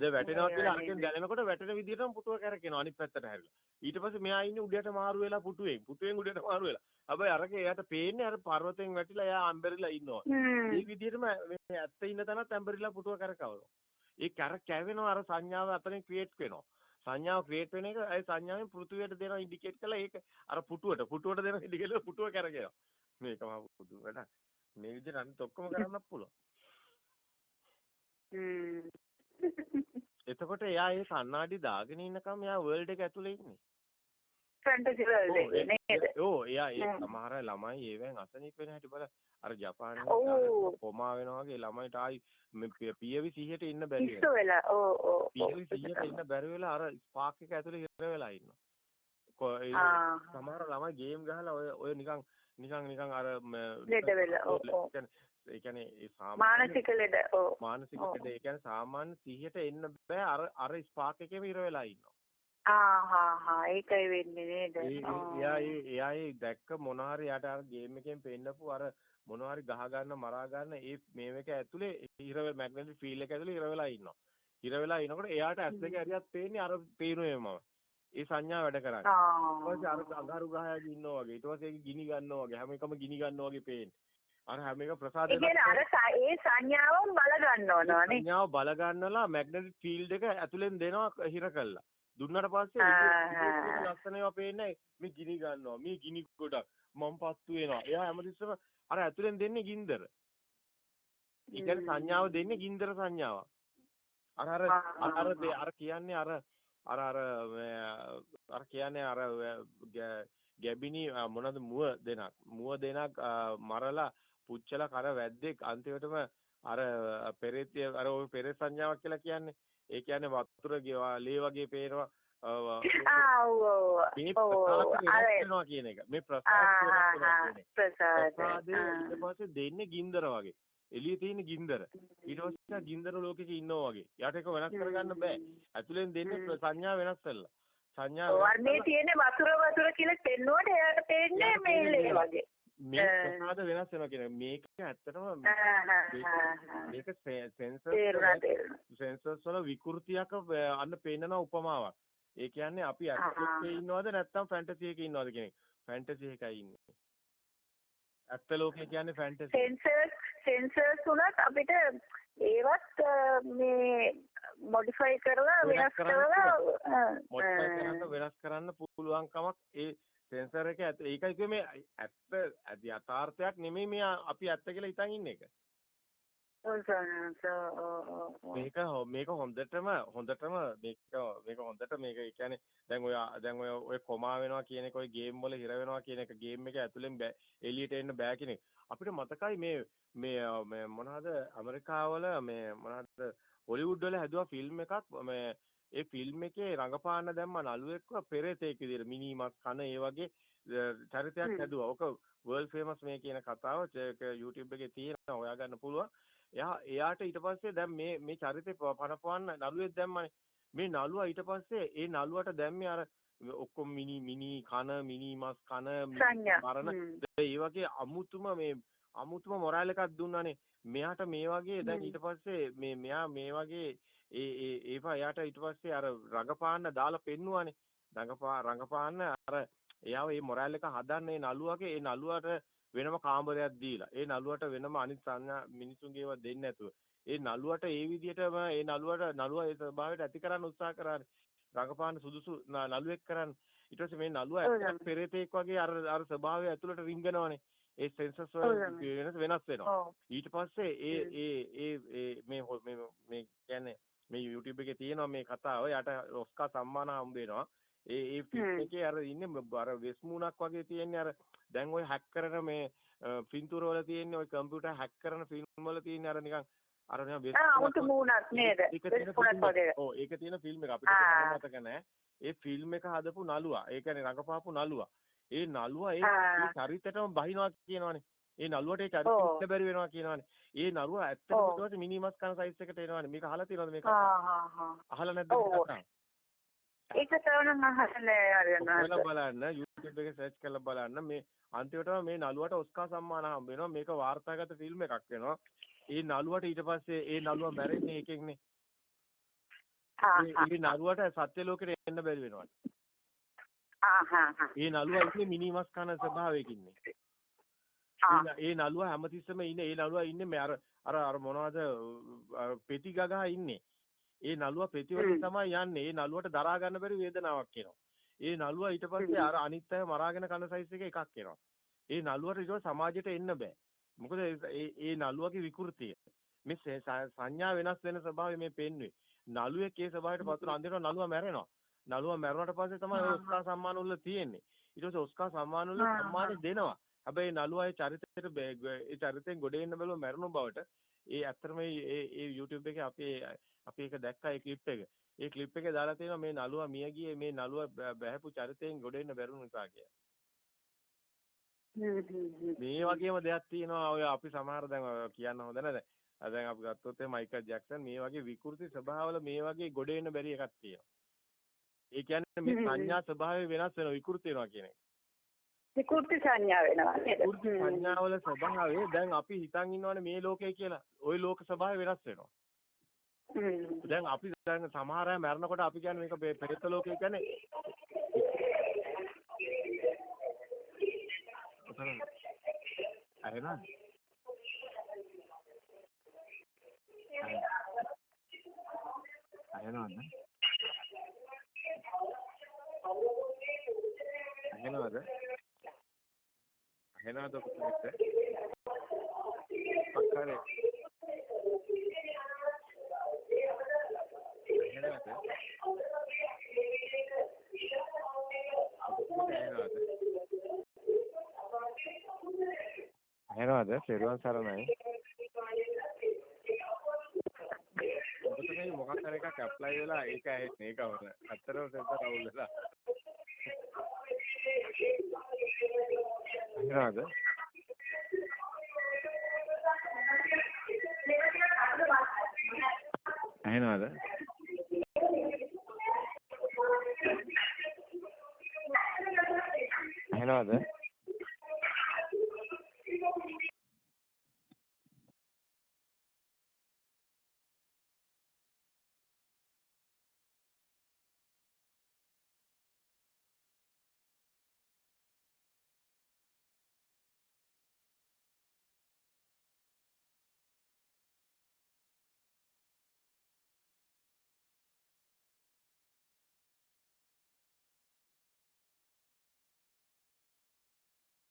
දැන් වැටෙනවා කියලා අරකින් දැනෙනකොට වැටෙන විදිහටම පුටුව කැරකෙනවා අනිත් පැත්තට හැරිලා. ඊට පස්සේ මෙයා ඉන්නේ උඩට මාරු වෙලා පුටුවෙන්. පුටුවෙන් උඩට මාරු වෙලා. හැබැයි අරකේ එයාට පේන්නේ අර පර්වතෙන් වැටිලා එයා අම්බෙරිලා ඉන්නවා. මේ විදිහටම මේ ඇත්ත ඉන්න තැනත් ඇම්බරිලා පුටුව කරකවනවා. ඒ කර කැවෙනවා අර සංඥාව අතරින් ක්‍රියේට් වෙනවා. සංඥාව ක්‍රියේට් වෙන එක ඒ සංඥාවෙන් පෘථුවියට දෙනවා ඉන්ඩිකේට් කරලා ඒක අර පුටුවට පුටුවට දෙන ඉන්ඩිකේට් පුටුව කරගෙනවා. මේක මම පුදුම වැඩක්. මේ විදිහට අනිත් ඔක්කොම කරන්නත් පුළුවන්. එතකොට එයා ඒ කණ්ණාඩි දාගෙන ඉන්නකම් එයා වර්ල්ඩ් එක ඇතුලේ ඉන්නේ. ෆැන්ටසි වර්ල්ඩ් ඔව්, එකේ නේද? ඕ එයා ඒ. සමහර ළමයි ඒවෙන් අසනීප වෙන හැටි බල අර ජපානයේ ඔව්. කොමා වෙනවා වගේ ළමයිට ආයි පියවි 100ට ඉන්න බැරි වෙනවා. පිස්සු වෙලා ඕ ඕ. පියවි 100ට ඉන්න බැරි වෙලා අර ස්පාක් එක ඇතුලේ ඉර වෙලා ඉන්නවා. සමහර ළමයි ගේම් ගහලා ඔය ඔය නිකන් නිකන් නිකන් අර ලෙඩ වෙලා, ඔව්, ඔව්. ඒ කියන්නේ ඒ මානසික ලෙඩ ඕ. මානසික ඔව්. ලෙඩ ඒ කියන්නේ සාමාන්‍ය 100ට එන්න බෑ අර අර ස්පාක් එකේම ඉර වෙලා ඉන්නවා. ආ හා ඒකයි වෙන්නේ නේද? එයා එයා දැක්ක මොන හරි යට අර ගේම් එකෙන් පෙන්නපු අර මොන හරි ගහ ගන්න මරා ගන්න ඒ මේව එක ඇතුලේ ඉර මැග්නටික් ෆීල්ඩ් එක ඇතුලේ ඉර වෙලා ඉන්නවා. ඉර වෙලා ඉනකොට එයාට ඇස් දෙක ඇරියක් පේන්නේ අර පේනුවේමම. ඒ සංඥා වැඩ කරන්නේ. ඊට පස්සේ අර අඟහරු ගහයක ඉන්නවා වගේ. ඊට පස්සේ ඒක ගිනි ගන්නවා වගේ. හැම එකම ගිනි ගන්නවා වගේ පේන්නේ. අර හැම එක ප්‍රසාද ඒ කියන්නේ අර ඒ සංඥාවම බල ගන්න ඕනවනේ. සංඥාව බල ගන්නලා මැග්නටික් ෆීල්ඩ් එක ඇතුලෙන් දෙනවා හිර කළා. දුන්නට පස්සේ ලස්සන ඒවා පේන්නේ මේ ගිනි ගන්නවා. මේ ගිනි ගොඩක් මම පත්තු වෙනවා. එයා හැමතිස්සම අර ඇතුලෙන් දෙන්නේ ගින්දර. ඒ කියන්නේ සංඥාව දෙන්නේ ගින්දර සංඥාවක්. අර අර අර අර කියන්නේ අර අර අර අර කියන්නේ අර ගැබිනි අ, මොනවද මුව දෙනක් මුව දෙනක් මරලා පුච්චලා කර වැද්දෙක් අන්තිමටම අර පෙරේතිය අර ඔය පෙරේ සංඥාවක් කියලා කියන්නේ. ඒ කියන්නේ වතුර ලේ වගේ පේනවා. මේ ප්‍රසාද කියන එක. මේ ප්‍රසාද ප්‍රසාද. ඊට පස්සේ දෙන්නේ ගින්දර වගේ. එළියේ තියෙන ගින්දර. ඊට පස්සේ ගින්දර ලෝකෙක ඉන්නවා වගේ. යාට ඒක වෙනස් කරගන්න බෑ. ඇතුලෙන් දෙන්නේ. සංඥා වෙනස් කරලා. සංඥා කරලා. තියෙන වතුර වතුර කියලා පෙන්නුවට එයාට පේන්නේ මේ ලේ. වගේ. මේ. ප්‍රසාද වෙනස් වෙනවා කියන. මේක ඇත්තටම. මේක සෙන්සර්ස්. සෙන්සර්ස් වල විකෘතියක් අන්න පේනන උපමාවක්. ඒ කියන්නේ අපි ඇත්තට ආහා. ඉන්නවද නැත්නම් ෆැන්ටසි එකේ ඉන්නවද කියන එක. ෆැන්ටසි එකයි ඉන්නේ. ඇත්ත ලෝකේ කියන්නේ ෆැන්ටසි. සෙන්සර්ස් සෙන්සර්ස් උනත් අපිට ඒවත් මේ මොඩිෆයි කරලා වෙනස් කරලා මොඩිෆයි. කරන්න වෙනස් කරන්න පුළුවන්කමක් ඒ සෙන්සර් එකේ ඇත. ඒකයි කිව්වේ මේ ඇත්ත යථාර්ථයක් නෙමෙයි මේ අපි ඇත්ත කියලා හිතන් ඉන්න එක. මේක මේක හොඳටම හොඳටම මේක මේක හොඳට මේක කියන්නේ දැන් ඔය දැන් ඔය ඔය කොමා වෙනවා කියන එක ඔය ගේම් වල හිර වෙනවා කියන එක ගේම් එක ඇතුලෙන් එළියට එන්න බෑ කියන එක අපිට මතකයි මේ මේ මොනවද ඇමරිකාවල මේ මොනවද හොලිවුඩ් වල හැදුවා ෆිල්ම් එකක් මේ ඒ ෆිල්ම් එකේ රඟපාන්න දැම්ම නළුවෙක්ව පෙරේතෙක් විදිහට මිනි මස් කන ඒ වගේ චරිතයක්. හැදුවා. ඔක වර්ල්ඩ් ෆේමස් මේ කියන කතාව ඒක YouTube එකේ තියෙනවා හොයාගන්න පුළුවන්. එයා එයාට ඊට පස්සේ දැන් මේ මේ චරිතේ පනපවන්න නළුවෙක් දැම්මනේ. මේ නළුවා ඊට පස්සේ ඒ නළුවට දැම්මේ අර ඔක්කොම මිනි මිනි කන මිනි මස් කන. මරණ. ඒ වගේ අමුතුම මේ අමුතුම මොරාල් එකක් දුන්නානේ. මෙයාට මේ වගේ දැන්. ඊට පස්සේ මේ මෙයා මේ වගේ ඒ ඒ ඒවා එයාට ඊට පස්සේ අර රඟපාන්න දාලා පෙන්නුවානේ. රඟපා රඟපාන්න අර එයාව මේ මොරාල් එක හදන්න නළුවගේ ඒ නළුවට වෙනම කාමරයක් දීලා ඒ නළුවට වෙනම අනිත් සංඥා මිනිසුන්ගේ ඒවා දෙන්නේ නැතුව ඒ නළුවට ඒ විදිහටම ඒ නළුවට නළුවා ඒ ස්වභාවයට ඇති කරන්න උත්සාහ කරානේ රඟපාන්න සුදුසු නළුවෙක් කරන්න ඊට පස්සේ මේ නළුවා ඇත්තට. පෙරේතෙක් වගේ අර අර ස්වභාවය ඇතුළට රිංගනවනේ ඒ සෙන්සර්ස් ඔව් වල. වෙනස් වෙනවා. ඊට පස්සේ ඒ. ඒ ඒ මේ මේ මේ කියන්නේ මේ YouTube එකේ තියෙනවා මේ කතාව යට ඔස්කා සම්මාන හම්බ වෙනවා ඒ ඒ ෆිල්ම් හ්ම්. එකේ අර ඉන්නේ ම- අර වෙස්මුණක් වගේ තියෙන්නේ අර දැන් ওই හැක් කරන මේ පින්තූර වල තියෙන්නේ ওই කම්පියුටර් හැක් කරන ෆිල්ම් වල තියෙන්නේ අර නිකන් අර නිකන් වෙස් ආ උතු මූණක් නේද? ඒක තියෙන වෙස්පුණක් ෆිල්ම් එක. වගේ. ඔව් ඒක තියෙන ෆිල්ම් එක අපිට ආ. ඒක මතක නැහැ. ඒ ෆිල්ම් එක හදපු නළුවා. ඒ කියන්නේ රඟපාපු නළුවා. ඒ නළුවා ඒ ආ. ඒ චරිතයටම බහිනවා කියනවනේ. ඒ නළුවට ඒ චරිතෙ. ඉන්න බැරි වෙනවා කියනවනේ. ඒ නළුවා ඇත්තටම. ඊට පස්සේ මිනිමස් කන සයිස් එකට එනවනේ. මේක අහලා තියෙනවද මේක? අහලා නැද්ද කතාව? ඒක තවනම් හරියනවා. බලන්න YouTube එකේ සර්ච් කරලා බලන්න මේ අන්තිමටම මේ නළුවට ඔස්කා සම්මාන හම්බ වෙනවා. මේක වාර්තාගත ෆිල්ම් එකක් වෙනවා. ඒ නළුවට ඊට පස්සේ ඒ නළුවා මැරෙන්නේ ඒකෙන්නේ. ආ ඒ නළුවට සත්‍ය ලෝකෙට එන්න බැරි වෙනවා. ආ හා හා. ඒ නළුවා ඉන්නේ මිනිමස් කන ස්වභාවයකින් ඉන්නේ. ආ. ඒ නළුවා හැමතිස්සෙම ඉන්නේ ඒ නළුවා ඉන්නේ මේ අර අර අර මොනවද පෙති ගගා ඉන්නේ. ඒ නළුවා පෙති වලින්. තමයි යන්නේ. ඒ නළුවට දරා ගන්න බැරි වේදනාවක් එනවා. ඒ නළුවා ඊට පස්සේ. අර අනිත් අය මරාගෙන කන සයිස් එක එකක් එනවා. ඒ නළුවට ඊට සමාජයට එන්න බෑ. මොකද ඒ ඒ- නළුවගේ විකෘතිය. මේ සංඥා වෙනස් වෙන ස්වභාවය මේ පෙන්වන්නේ. නළුවෙක් ඒ ස්වභාවයට පතුර අන්තිමට නළුවා මැරෙනවා. නළුවා මැරුණාට පස්සේ තමයි. ඔස්කා සම්මාන වල තියෙන්නේ. ඊට පස්සේ ඔස්කා සම්මාන වල. සම්මාන දෙනවා. හැබැයි නළුවා ඒ චරිතයට ඒ චරිතෙන් ගොඩ එන්න බැලුව මැරුණු බවට ඒ ඇත්තටම ඒ ඒ YouTube එකේ අපි අපි ඒක දැක්කා ඒ ක්ලිප් එක. ඒ ක්ලිප් එකේ දාලා තියෙනවා මේ නළුවා මිය ගියේ මේ නළුවා බැහැපු චරිතයෙන් ගොඩ එන්න බැරුණු නිසා කියලා. මේ වගේම දෙයක් තියෙනවා ඔය අපි සමහර දැන් කියන්න හොඳ නැහැ. දැන් දැන් අපි ගත්තොත් ඒ මයිකල් ජැක්සන් මේ වගේ විකෘති ස්වභාවවල මේ වගේ ගොඩ එන්න බැරි එකක් තියෙනවා. ඒ කියන්නේ මේ. සංඥා ස්වභාවය වෙනස් වෙනවා විකෘති වෙනවා කියන එක. විකෘති සංඥා වෙනවා නේද? විකෘති සංඥාවල ස්වභාවය දැන් අපි හිතන් ඉන්නවනේ මේ ලෝකය කියලා. ওই ලෝක ස්වභාවය වෙනස් වෙනවා. දැන් අපි දැන් සමහර අය මැරෙනකොට අපි කියන්නේ මේක පෙරේත ලෝකය කියන්නේ අරන අයනවද අයනවද ඇහෙනවද ඔබට? පක්කාරේ. ඇහෙනවද? ඇහෙනවද? පෙරුවන් සරණයි. ඔබට මේ මොකක් හරි එකක් ඇප්ලයි වෙලා ඒක ඇහෙන්නේ ඒක වර. අතරම සෙන්සර් අවුල් වෙලා. ඇහෙනවද? ඇහෙනවද? ඇහෙනවද?